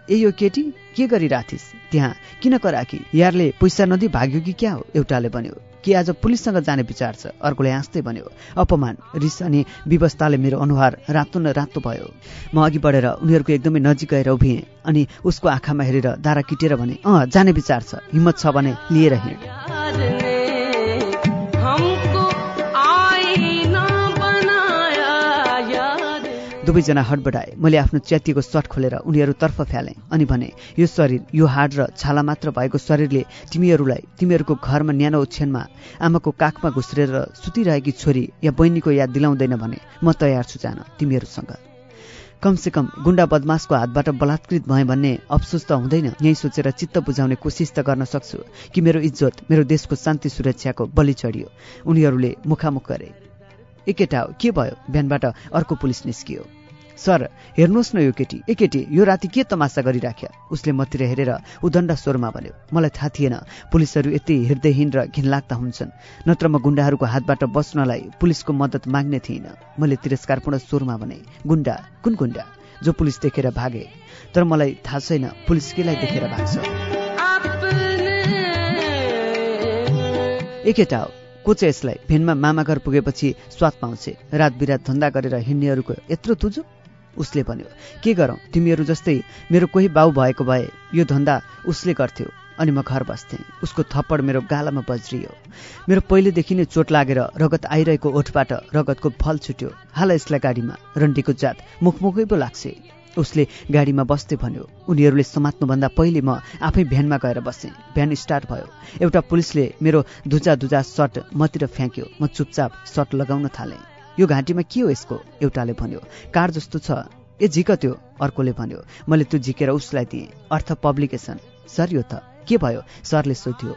ए यो केटी के गरिराथिस्? त्यहाँ किन कराकी? यारले पैसा नदी भाग्यो कि क्या हो? एउटाले भन्यो कि आज पुलिससँग जाने विचार छ। अर्कोले हाँस्दै भन्यो अपमान रिस अनि व्यवस्थाले मेरो अनुहार रातो न रातो भयो। म अघि बढेर उनीहरूको एकदमै नजिक गएर उभिएँ अनि उसको आँखामा हेरेर दारा किटेर भने अँ जाने विचार छ हिम्मत छ भने लिएर हिँड। दुवैजना हडबडाए मैले आफ्नो च्यातिएको सर्ट खोलेर उनीहरूतर्फ फ्यालेँ अनि भने यो शरीर यो हाड र छाला मात्र भएको शरीरले तिमीहरूलाई तिमीहरूको घरमा न्यानो ओछ्यानमा आमाको काखमा घुस्रेर सुतिरहेकी छोरी या बहिनीको याद दिलाउँदैन भने म तयार छु जान तिमीहरूसँग। कमसेकम गुण्डा बदमासको हातबाट बलात्कृत भएँ भन्ने अफसोस त हुँदैन। यही सोचेर चित्त बुझाउने कोसिस त गर्न सक्छु कि मेरो इज्जत मेरो देशको शान्ति सुरक्षाको बलि चढियो। उनीहरूले मुखामुख गरे। ए केटा हो। के भयो? बिहानबाट अर्को पुलिस निस्कियो। सर हेर्नुहोस् न यो केटी। ए केटी यो राति के तमासा गरिराख्या? उसले मतिर हेरेर उदण्ड स्वरमा भन्यो। मलाई थाहा थिएन। पुलिसहरू यति हृदयहीन र घिनलाग्दा हुन्छन्। नत्र म गुण्डाहरूको हातबाट बस्नलाई पुलिसको मद्दत माग्ने थिइनँ। मैले तिरस्कारपूर्ण स्वरमा भने गुण्डा कुन गुण्डा? जो पुलिस देखेर भागे। तर मलाई थाहा छैन पुलिस केलाई देखेर भाग्छ। अपने ए केटा हो को चाहिँ यसलाई? भेनमा मामा घर पुगेपछि स्वाद पाउँछे। रात बिरात धन्दा गरेर हिँड्नेहरूको यत्रो तुजु? उसले भन्यो के गरौँ? तिमीहरू जस्तै मेरो कोही बाउ भएको भए यो धन्दा उसले गर्थ्यो अनि म घर बस्थेँ। उसको थप्पड मेरो गालामा बज्रियो। मेरो पहिलेदेखि नै चोट लागेर रगत आइरहेको ओठबाट रगतको फल छुट्यो। हाल यसलाई गाडीमा रन्डीको जात मुखमुखै पो लाग्छ। उसले गाडीमा बस्दै भन्यो उनीहरूले समात्नुभन्दा पहिले म आफै भ्यानमा गएर बसेँ। भ्यान स्टार्ट भयो। एउटा पुलिसले मेरो धुजा धुजा सर्ट मतिर फ्याँक्यो। म चुपचाप सर्ट लगाउन थालेँ। यो घाँटीमा के हो यसको? एउटाले भन्यो कार जस्तो छ। ए झिकत्यो अर्कोले भन्यो मैले त्यो झिकेर उसलाई दिएँ। अर्थ पब्लिकेसन। सर यो त के भयो? सरले सोध्यो।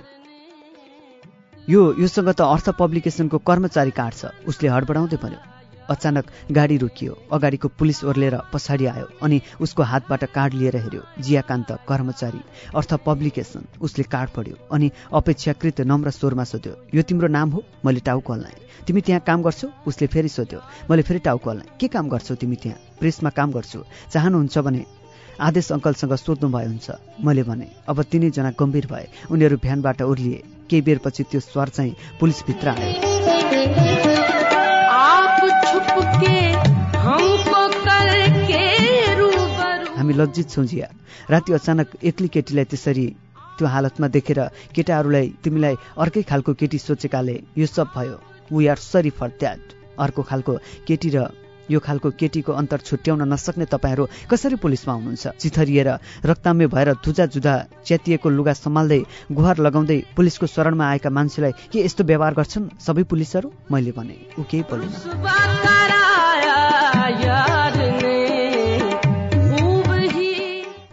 यो योसँग त अर्थ पब्लिकेसनको कर्मचारी कार्ड छ। उसले हडबडाउँदै भन्यो अचानक गाडी रोकियो। अगाडिको पुलिस ओर्लेर पछाडि आयो अनि उसको हातबाट कार्ड लिएर हेऱ्यो। जियाकान्त कर्मचारी अर्थ पब्लिकेसन। उसले कार्ड पढ्यो अनि अपेक्षाकृत नम्र स्वरमा सोध्यो यो तिम्रो नाम हो? मैले टाउको हल्लाएँ तिमी त्यहाँ काम गर्छौ? उसले फेरि सोध्यो मैले फेरि टाउको हल्लाएँ के काम गर्छौ तिमी त्यहाँ? प्रेसमा काम गर्छु। चाहनुहुन्छ भने आदेश अङ्कलसँग सोध्नु भए हुन्छ। मैले भने अब तिनैजना गम्भीर भए। उनीहरू भ्यानबाट उर्लिए केही बेरपछि त्यो स्वर चाहिँ पुलिसभित्र आयो। हामी लज्जित छौँ जिया राति अचानक एक्लै केटीलाई त्यसरी त्यो हालतमा देखेर केटाहरूलाई तिमीलाई अर्कै खालको केटी सोचेकाले यो सब भयो। We are sorry for that अर्को खालको केटी र यो खालको केटीको अन्तर छुट्याउन नसक्ने तपाईँहरू कसरी पुलिसमा हुनुहुन्छ? चिथरिएर रक्ताम्य भएर धुजा जुधा च्यातिएको लुगा सम्हाल्दै गुहार लगाउँदै पुलिसको शरणमा आएका मान्छेलाई के यस्तो व्यवहार गर्छन्? सबै पुलिसहरू? मैले भने ऊ केही बोलेन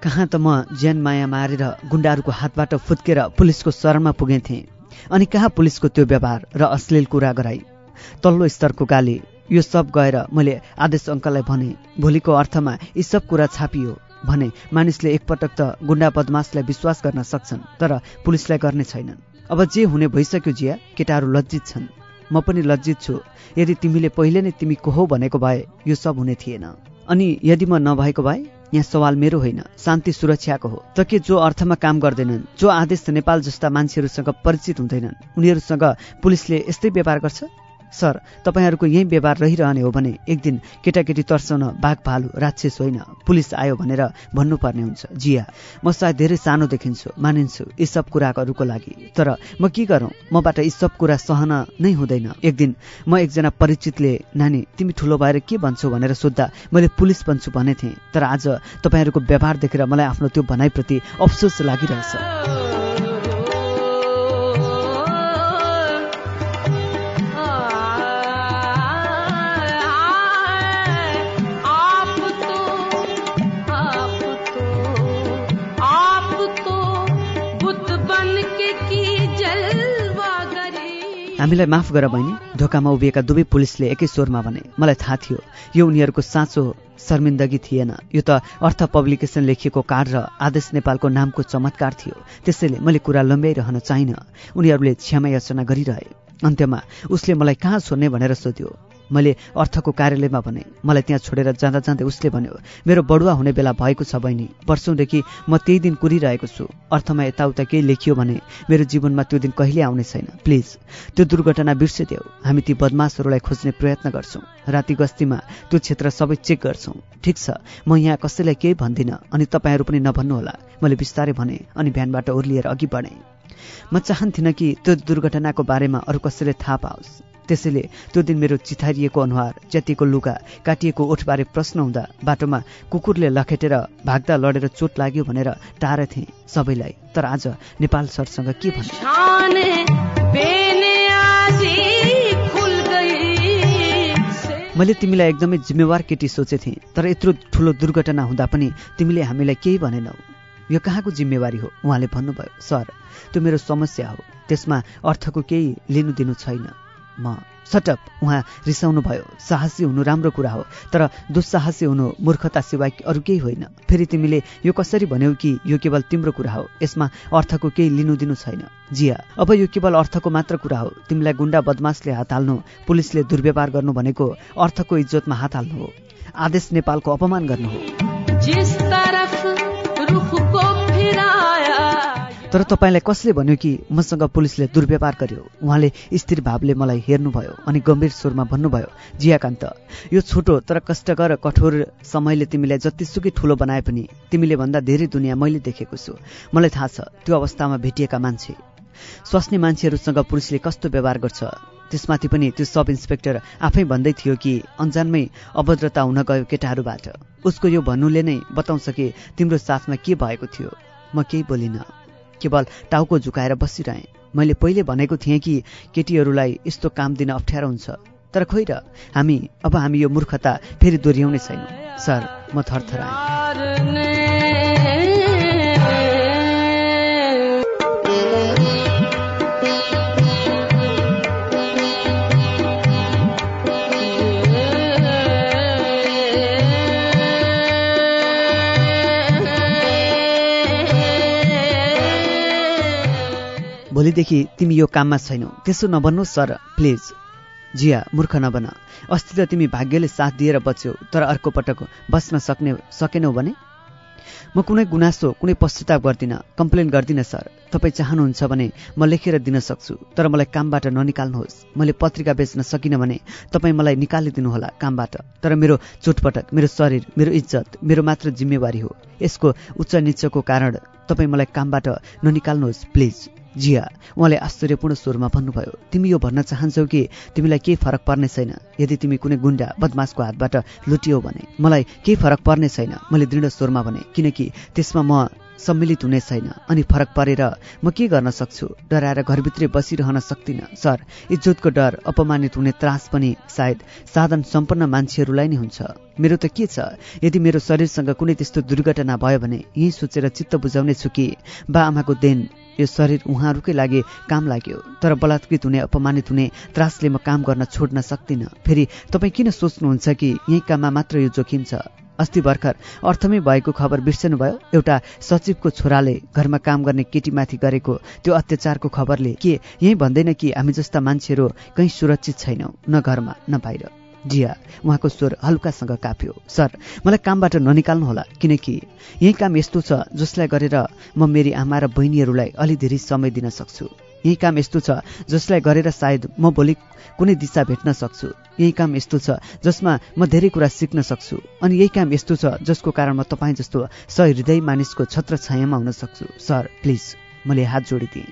कहाँ त म ज्यान माया मारेर गुण्डाहरूको हातबाट फुत्केर पुलिसको शरणमा पुगेथेँ। अनि कहाँ पुलिसको त्यो व्यवहार र अश्लील कुरा गराई। तल्लो स्तरको गाली यो सब गएर मैले आदेश अङ्कललाई भने भोलिको अर्थमा यी सब कुरा छापियो भने मानिसले एकपटक त गुण्डा बदमासलाई विश्वास गर्न सक्छन् तर पुलिसलाई गर्ने छैनन्। अब जे हुने भइसक्यो जिया केटाहरू लज्जित छन्। म पनि लज्जित छु यदि तिमीले पहिले नै तिमी को हो भनेको भए यो सब हुने थिएन। अनि यदि म नभएको भए? यहाँ सवाल मेरो होइन। शान्ति सुरक्षाको हो। त के जो अर्थमा काम गर्दैनन् जो आदेश नेपाल जस्ता मान्छेहरूसँग परिचित हुँदैनन् उनीहरूसँग पुलिसले यस्तै व्यवहार गर्छ? सर तपाईँहरूको यही व्यवहार रहिरहने हो भने एक दिन केटाकेटी तर्साउन बाघ भालु राक्षस होइन पुलिस आयो भनेर भन्नुपर्ने हुन्छ। जिया म सायद धेरै सानो देखिन्छु मानिन्छु यी सब कुराहरूको लागि। तर म के गरौँ? मबाट यी सब कुरा सहन नै हुँदैन। एक दिन म एकजना परिचितले नानी तिमी ठुलो भएर के भन्छौ? भनेर सोद्धा मैले पुलिस बन्छु भने थिएँ तर आज तपाईँहरूको व्यवहार देखेर मलाई आफ्नो त्यो भनाइप्रति अफसोस लागिरहेछ। हामीलाई माफ गर बहिनी। ढोकामा उभिएका दुवै पुलिसले एकै स्वरमा भने मलाई थाहा थियो यो उनीहरूको साँचो शर्मिन्दगी थिएन। यो त अर्थ पब्लिकेसन लेखिएको कार्ड र आदेश नेपालको नामको चमत्कार थियो। त्यसैले मैले कुरा लम्ब्याइरहन चाहिनँ। उनीहरूले क्षमा याचना गरिरहे। अन्त्यमा उसले मलाई कहाँ छोड्ने भनेर सोध्यो। मैले अर्थको कार्यालयमा भने। मलाई त्यहाँ छोडेर जाँदा जाँदै उसले भन्यो मेरो बढुवा हुने बेला भएको छ बहिनी। वर्षौँदेखि म त्यही दिन कुरिरहेको छु। अर्थमा यताउता केही लेखियो भने मेरो जीवनमा त्यो दिन कहिले आउने छैन। प्लिज त्यो दुर्घटना बिर्सिदेऊ। हामी ती बदमासहरूलाई खोज्ने प्रयत्न गर्छौँ। राति गस्तीमा त्यो क्षेत्र सबै चेक गर्छौँ। ठिक छ म यहाँ कसैलाई केही भन्दिनँ अनि तपाईँहरू पनि नभन्नुहोला। मैले बिस्तारै भने अनि भ्यानबाट ओर्लिएर अघि बढेँ। म चाहन्थिनँ कि त्यो दुर्घटनाको बारेमा अरू कसैले थाहा पाओस्। त्यसैले त्यो दिन मेरो चिथारिएको अनुहार च्यातिएको लुगा काटिएको ओठबारे प्रश्न हुँदा बाटोमा कुकुरले लखेटेर भाग्दा लडेर चोट लाग्यो भनेर टाढा थिएँ सबैलाई। तर आज नेपाल सरसँग के भन्नु? मैले तिमीलाई एकदमै जिम्मेवार केटी सोचेथेँ तर यत्रो ठुलो दुर्घटना हुँदा पनि तिमीले हामीलाई केही भनेनौ। यो कहाँको जिम्मेवारी हो? उहाँले भन्नुभयो सर त्यो मेरो समस्या हो। त्यसमा अर्थको केही लिनु दिनु छैन। म सटप उहाँ रिसाउनु भयो साहसी हुनु राम्रो कुरा हो तर दुस्साहसी हुनु मूर्खता सिवाय अरू केही होइन। फेरि तिमीले यो कसरी भन्यौ कि यो केवल तिम्रो कुरा हो यसमा अर्थको केही लिनु दिनु छैन। जिया अब यो केवल अर्थको मात्र कुरा हो। तिमीलाई गुण्डा बदमासले हात हाल्नु पुलिसले दुर्व्यवहार गर्नु भनेको अर्थको इज्जतमा हात हाल्नु हो। आदेश नेपालको अपमान गर्नु हो। तर तपाईँलाई कसले भन्यो कि मसँग पुलिसले दुर्व्यवहार गर्यो? उहाँले स्थिर भावले मलाई हेर्नुभयो अनि गम्भीर स्वरमा भन्नुभयो जियाकान्त यो छोटो तर कष्टकर कठोर समयले तिमीलाई जतिसुकै ठुलो बनाए पनि तिमीले भन्दा धेरै दुनियाँ मैले देखेको छु। मलाई थाहा छ त्यो अवस्थामा भेटिएका मान्छे। स्वास्नी मान्छेहरूसँग पुलिसले कस्तो व्यवहार गर्छ? त्यसमाथि पनि त्यो सब इन्सपेक्टर आफै भन्दै थियो कि अन्जानमै अभद्रता हुन गयो केटाहरूबाट। उसको यो भन्नुले नै बताउँछ कि तिम्रो साथमा के भएको थियो? म केही बोलिनँ। केवल टाउको झुकाएर बसिरहेँ। मैले पहिले भनेको थिएँ कि केटीहरूलाई यस्तो काम दिन अप्ठ्यारो हुन्छ। तर खोइ र हामी अब हामी यो मूर्खता फेरि दोहोऱ्याउने छैनौँ। सर म थरथराएँ। भोलिदेखि तिमी यो काममा छैनौ। त्यसो नबन्नु सर। प्लिज। जिया मूर्ख नबन। अस्ति त तिमी भाग्यले साथ दिएर बच्यौ तर अर्को पटक बस्न सक्ने सकेनौ भने? म कुनै गुनासो कुनै पश्चाताप गर्दिनँ कम्प्लेन गर्दिनँ सर। तपाईँ चाहनुहुन्छ भने म लेखेर दिन सक्छु तर मलाई कामबाट ननिकाल्नुहोस्। मैले पत्रिका बेच्न सकिनँ भने तपाईँ मलाई निकालिदिनुहोला कामबाट। तर मेरो चोटपटक मेरो शरीर मेरो इज्जत मेरो मात्र जिम्मेवारी हो। यसको उच्च निच्चको कारण तपाईँ मलाई कामबाट ननिकाल्नुहोस् प्लिज। जिया उहाँले आश्चर्यपूर्ण स्वरमा भन्नुभयो तिमी यो भन्न चाहन्छौ कि तिमीलाई केही फरक पर्ने छैन। यदि तिमी कुनै गुण्डा बदमासको हातबाट लुटियौ भने मलाई केही फरक पर्ने छैन। मैले दृढ स्वरमा भने किनकि त्यसमा म सम्मिलित हुने छैन। अनि फरक परेर म के गर्न सक्छु? डराएर घरभित्रै बसिरहन सक्दिनँ। सर इज्जतको डर अपमानित हुने त्रास पनि सायद साधन सम्पन्न मान्छेहरूलाई नै हुन्छ। मेरो त के छ? यदि मेरो शरीरसँग कुनै त्यस्तो दुर्घटना भयो भने यही सोचेर चित्त बुझाउने छु कि? बा आमाको देन यो शरीर उहाँहरूकै लागि काम लाग्यो। तर बलात्कृत हुने अपमानित हुने त्रासले म काम गर्न छोड्न सक्दिनँ। फेरि तपाईँ किन सोच्नुहुन्छ कि यही काममा मात्र यो जोखिम छ? अस्ति भर्खर अर्थमै भएको खबर बिर्सनुभयो। एउटा सचिवको छोराले घरमा काम गर्ने केटीमाथि गरेको त्यो अत्याचारको खबरले के? यही भन्दैन कि हामी जस्ता मान्छेहरू कहीँ सुरक्षित छैनौँ न घरमा न बाहिर। जिया उहाँको स्वर हल्कासँग काप्यो। सर मलाई कामबाट ननिकाल्नुहोला किनकि यही काम यस्तो छ जसलाई गरेर म मेरी आमा र बहिनीहरूलाई अलि धेरै समय दिन सक्छु। यही काम यस्तो छ जसलाई गरेर सायद म भोलि कुनै दिशा भेट्न सक्छु। यही काम यस्तो छ जसमा म धेरै कुरा सिक्न सक्छु। अनि यही काम यस्तो छ जसको कारण म तपाईँ जस्तो सहृदय मानिसको छत्र छायामा हुन सक्छु। Sir please. मैले हात जोडिदिएँ।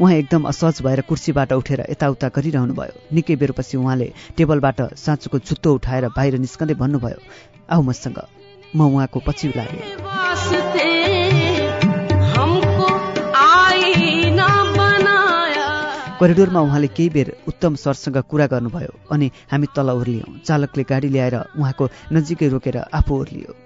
उहाँ एकदम असहज भएर कुर्सीबाट उठेर यताउता गरिरहनु भयो निकै बेरपछि उहाँले टेबलबाट साँचोको जुत्तो उठाएर बाहिर निस्कँदै भन्नुभयो आऊ मसँग म उहाँको पछि लागेँ करिडोरमा उहाँले केही बेर उत्तम सरसँग कुरा गर्नुभयो अनि हामी तल ओर्लियौँ। चालकले गाडी ल्याएर उहाँको नजिकै रोकेर आफू ओर्लियो।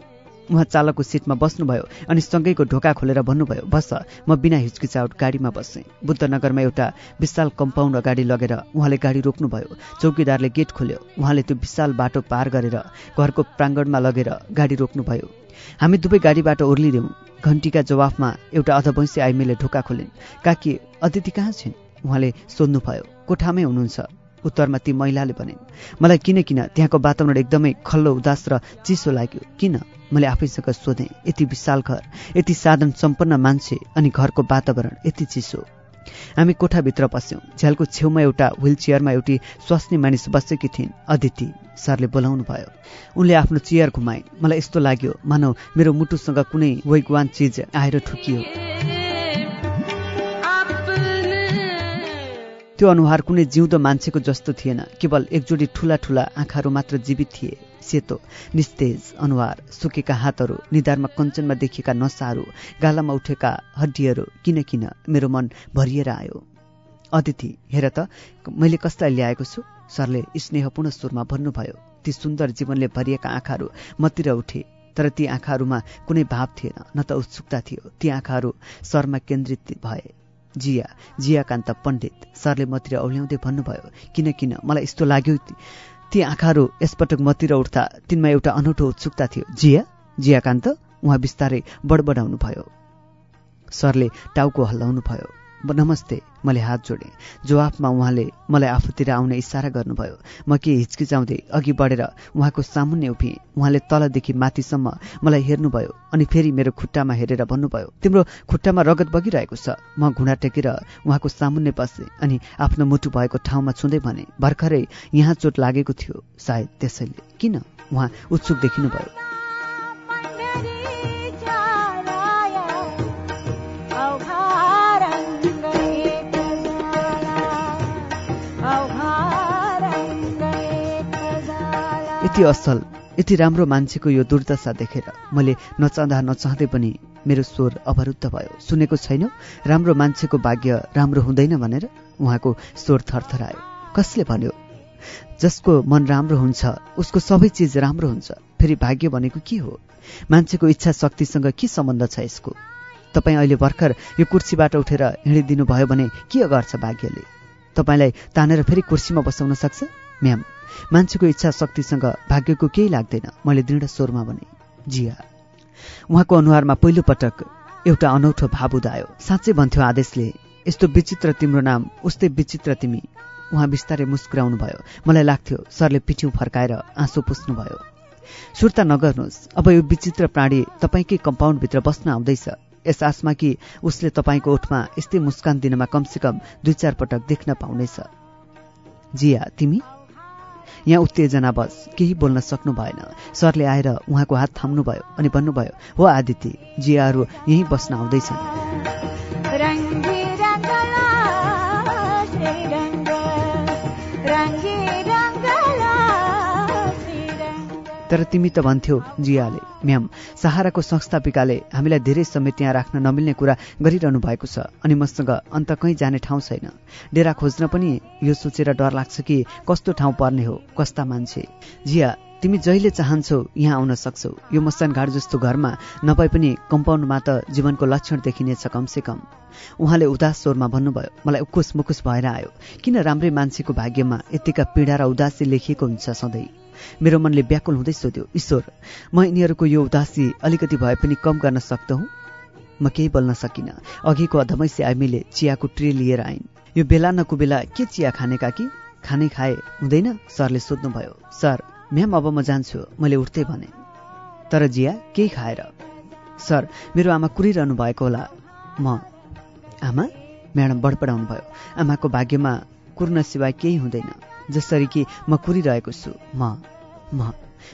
उहाँ चालकको सिटमा बस्नुभयो अनि सँगैको ढोका खोलेर भन्नुभयो बस म बिना हिचकिचावट गाडीमा बसेँ। बुद्धनगरमा एउटा विशाल कम्पाउन्ड अगाडि लगेर उहाँले गाडी रोक्नुभयो। चौकीदारले गेट खोल्यो। उहाँले त्यो विशाल बाटो पार गरेर घरको प्राङ्गणमा लगेर गाडी रोक्नुभयो। हामी दुवै गाडीबाट ओर्लिदियौँ घन्टीका जवाफमा एउटा अधवैँसी आइमेले ढोका खोलिन्। काकी अतिथि कहाँ छिन्? उहाँले सोध्नुभयो। कोठामै हुनुहुन्छ। उत्तरमा ती महिलाले भनिन्। मलाई किन किन? त्यहाँको वातावरण एकदमै खल्लो उदास र चिसो लाग्यो। किन? मैले आफैसँग सोधेँ यति विशाल घर यति साधन सम्पन्न मान्छे अनि घरको वातावरण यति चिसो। हामी कोठाभित्र पस्यौँ झ्यालको छेउमा एउटा व्हिल चेयरमा एउटी स्वास्नी मानिस बसेकी थिइन् अदिति सरले बोलाउनु भयो उनले आफ्नो चेयर घुमाइन्। मलाई यस्तो लाग्यो मानौ मेरो मुटुसँग कुनै वैगवान चिज आएर ठुकियो। त्यो अनुहार कुनै जिउँदो मान्छेको जस्तो थिएन। केवल एकजोडी ठुला ठुला आँखाहरू मात्र जीवित थिए। सेतो निस्तेज अनुहार सुकेका हातहरू निधारमा कञ्चनमा देखिएका नसाहरू गालामा उठेका हड्डीहरू किन किन मेरो मन भरिएर आयो। अतिथि हेर त मैले कसलाई ल्याएको छु? सरले स्नेहपूर्ण स्वरमा भन्नुभयो। ती सुन्दर जीवनले भरिएका आँखाहरू मतिर उठे तर ती आँखाहरूमा कुनै भाव थिएन न त उत्सुकता थियो। ती आँखाहरू सरमा केन्द्रित भए। जिया जियाकान्त पण्डित सरले मतिर औल्याउँदै भन्नुभयो। किन किन मलाई यस्तो लाग्यो ती- आँखाहरू यसपटक मतिर उठ्दा तिनमा एउटा अनौठो उत्सुकता थियो। जिया जियाकान्त उहाँ बिस्तारै बडबडाउनु भयो सरले टाउको हल्लाउनु भयो "ब- नमस्ते मैले हात जोडेँ। जवाफमा उहाँले मलाई आफूतिर आउने इसारा गर्नुभयो। म के हिचकिचाउँदै अघि बढेर उहाँको सामुन्ने उभिएँ। उहाँले तलदेखि माथिसम्म मलाई हेर्नुभयो अनि फेरि मेरो खुट्टामा हेरेर भन्नुभयो तिम्रो खुट्टामा रगत बगिरहेको छ। म घुँडा टेकेर उहाँको सामुन्ने बसेँ अनि आफ्नो मुटु भएको ठाउँमा छुँदै भने भर्खरै यहाँ चोट लागेको थियो सायद त्यसैले। किन उहाँ उत्सुक देखिनुभयो। यति असल। यति राम्रो मान्छेको यो दुर्दशा देखेर मैले नचाहँदा नचाहँदै पनि मेरो स्वर अवरुद्ध भयो। सुनेको छैन? राम्रो मान्छेको भाग्य राम्रो हुँदैन भनेर उहाँको स्वर थरथरायो। कसले भन्यो? जसको मन राम्रो हुन्छ उसको सबै चिज राम्रो हुन्छ। फेरि भाग्य भनेको के हो? मान्छेको इच्छा शक्तिसँग के सम्बन्ध छ यसको? तपाईँ अहिले भर्खर यो कुर्सीबाट उठेर हिँडिदिनु भयो भने के गर्छ भाग्यले? तपाईँलाई तानेर फेरि कुर्सीमा बसाउन सक्छ? म्याम मान्छेको इच्छा शक्तिसँग भाग्यको केही लाग्दैन। मैले दृढ स्वरमा भने जिया उहाँको अनुहारमा पहिलो पटक एउटा अनौठो भाव उदायो साँच्चै भन्थ्यो आदेशले यस्तो विचित्र तिम्रो नाम उस्तै विचित्र तिमी। उहाँ बिस्तारै मुस्कुराउनु भयो। मलाई लाग्थ्यो सरले पिठ्यौँ फर्काएर आँसु पुस्नुभयो सुर्ता नगर्नुहोस्। अब यो विचित्र प्राणी तपाईँकै कम्पाउन्डभित्र बस्न आउँदैछ। यस आशमा कि उसले तपाईँको ओठमा यस्तै मुस्कान दिनमा कमसेकम दुई चार पटक देख्न पाउनेछ। जिया तिमी? यहाँ उत्तेजना बस केही बोल्न सक्नु भएन। सरले आएर उहाँको हात थाम्नुभयो अनि भन्नुभयो हो आदित्य जियाहरू यहीँ बस्न आउँदैछन्। तर तिमी त भन्थ्यौ जियाले। म्याम सहाराको संस्थापिकाले हामीलाई धेरै समय त्यहाँ राख्न नमिल्ने कुरा गरिरहनु भएको छ अनि मसँग अन्त कहीँ जाने ठाउँ छैन। डेरा खोज्न पनि यो सोचेर डर लाग्छ कि कस्तो ठाउँ पर्ने हो कस्ता मान्छे। जिया तिमी जहिले चाहन्छौ यहाँ आउन सक्छौ। यो मसान घाट जस्तो घरमा नभए पनि कम्पाउन्डमा त जीवनको लक्षण देखिनेछ कमसे कम उहाँले उदास स्वरमा भन्नुभयो मलाई उकुस मुकुस भएर आयो। किन राम्रै मान्छेको भाग्यमा यतिका पीडा र उदासी लेखिएको हुन्छ सधैँ? मेरो मनले व्याकुल हुँदै सोध्यो ईश्वर म यिनीहरूको यो उदासी अलिकति भए पनि कम गर्न सक्दहुँ म केही बोल्न सकिनँ। अघिको अधमैसे आइमीले चियाको ट्रे लिएर आइन्। यो बेला न कुबेला के चिया खाने काकी? खाने खाए हुँदैन? सरले सोध्नुभयो। सर म्याम अब म जान्छु। मैले उठ्दै भने। तर जिया केही खाएर। सर मेरो आमा कुरिरहनु भएको होला। म आमा? म्याडम बडबडाउनु भयो आमाको भाग्यमा कुर्न सिवाय केही हुँदैन। जसरी कि म कुरिरहेको छु। म म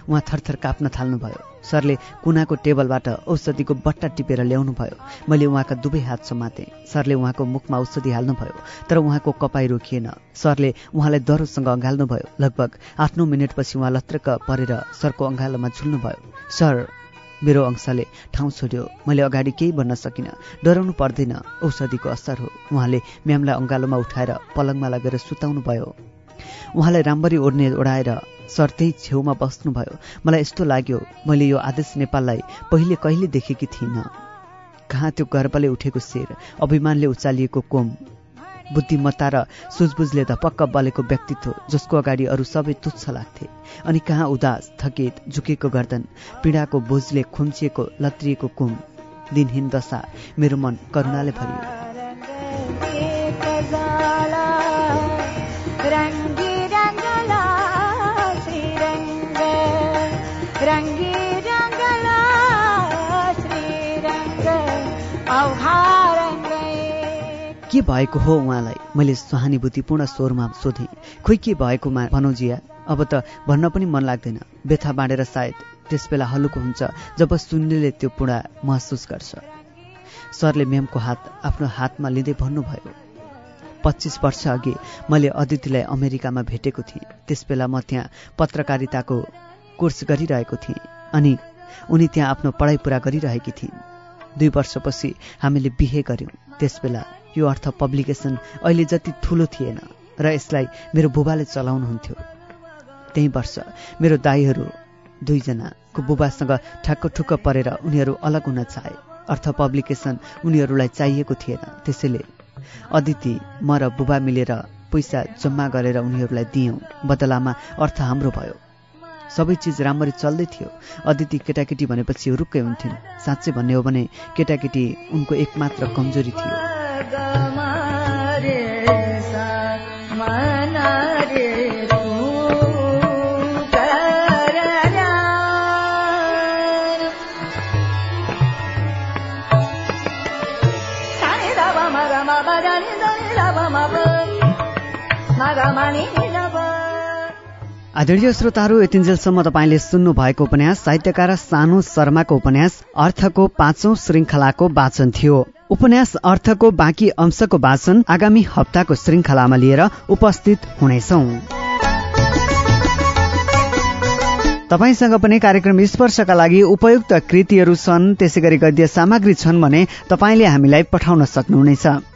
उहाँ थरथर काप्न थाल्नुभयो। सरले कुनाको टेबलबाट औषधिको बट्टा टिपेर ल्याउनु भयो मैले उहाँका दुवै हात समातेँ। सरले उहाँको मुखमा औषधि हाल्नुभयो तर उहाँको कपाई रोकिएन। सरले उहाँलाई दरोसँग अँगाल्नुभयो। लगभग आठ नौ मिनटपछि उहाँ लत्रक परेर सरको अँगालोमा झुल्नुभयो। सर मेरो अंशले ठाउँ छोड्यो। मैले अगाडि केही भन्न सकिनँ। डराउनु पर्दैन। औषधिको असर हो। उहाँले म्यामलाई अँगालोमा उठाएर पलङमा लगेर सुताउनु भयो उहाँलाई राम्ररी ओढ्ने ओढाएर सर त्यही छेउमा बस्नुभयो। मलाई यस्तो लाग्यो मैले यो आदेश नेपाललाई पहिले कहिले देखेकी थिइनँ। कहाँ त्यो गर्वले उठेको शेर अभिमानले उचालिएको कोम बुद्धिमत्ता र सुझबुझले त पक्क बलेको व्यक्तित्व जसको अगाडि अरू सबै तुच्छ लाग्थे। अनि कहाँ उदास थकित झुकेको गर्दन पीडाको बोझले खुम्चिएको लत्रिएको कुम दिनहीन दशा मेरो मन करुणाले भरियो। के भएको हो उहाँलाई? मैले सहानुभूतिपूर्ण स्वरमा सोधेँ। खोइ के भएकोमा भनौँ जिया अब त भन्न पनि मन लाग्दैन। व्यथा बाँडेर सायद त्यसबेला हल्लुको हुन्छ जब सुन्नेले त्यो पुडा महसुस गर्छ। सरले म्यामको हात आफ्नो हातमा लिँदै भन्नुभयो पच्चिस वर्ष अघि मैले अदितिलाई अमेरिकामा भेटेको थिएँ। त्यसबेला म त्यहाँ पत्रकारिताको कोर्स गरिरहेको थिएँ अनि उनी त्यहाँ आफ्नो पढाइ पुरा गरिरहेकी थिइन्। दुई वर्षपछि हामीले बिहे गऱ्यौँ। त्यसबेला यो अर्थ पब्लिकेसन अहिले जति ठुलो थिएन र यसलाई मेरो बुबाले चलाउनुहुन्थ्यो। त्यही वर्ष मेरो दाईहरू दुईजनाको बुबासँग ठ्याक्क ठुक्क परेर उनीहरू अलग हुन चाहे। अर्थ पब्लिकेसन उनीहरूलाई चाहिएको थिएन। त्यसैले अदिति म र बुबा मिलेर पैसा जम्मा गरेर उनीहरूलाई दियौँ। बदलामा अर्थ हाम्रो भयो। सबै चिज राम्ररी चल्दै थियो। अदिति केटाकेटी भनेपछि रुक्कै हुन्थिन्। साँच्चै भन्ने हो भने केटाकेटी उनको एकमात्र कमजोरी थियो। आदरणीय श्रोताहरू यतिन्जेलसम्म तपाईँले सुन्नु भएको उपन्यास साहित्यकार सानु शर्माको उपन्यास अर्थको पाँचौं श्रृङ्खलाको वाचन थियो। उपन्यास अर्थको बाँकी अंशको वाचन आगामी हप्ताको श्रृङ्खलामा लिएर उपस्थित हुनेछौ। तपाईँसँग पनि कार्यक्रम स्पर्शका लागि उपयुक्त कृतिहरू छन् त्यसै गरी गद्य सामग्री छन् भने तपाईँले हामीलाई पठाउन सक्नुहुनेछ।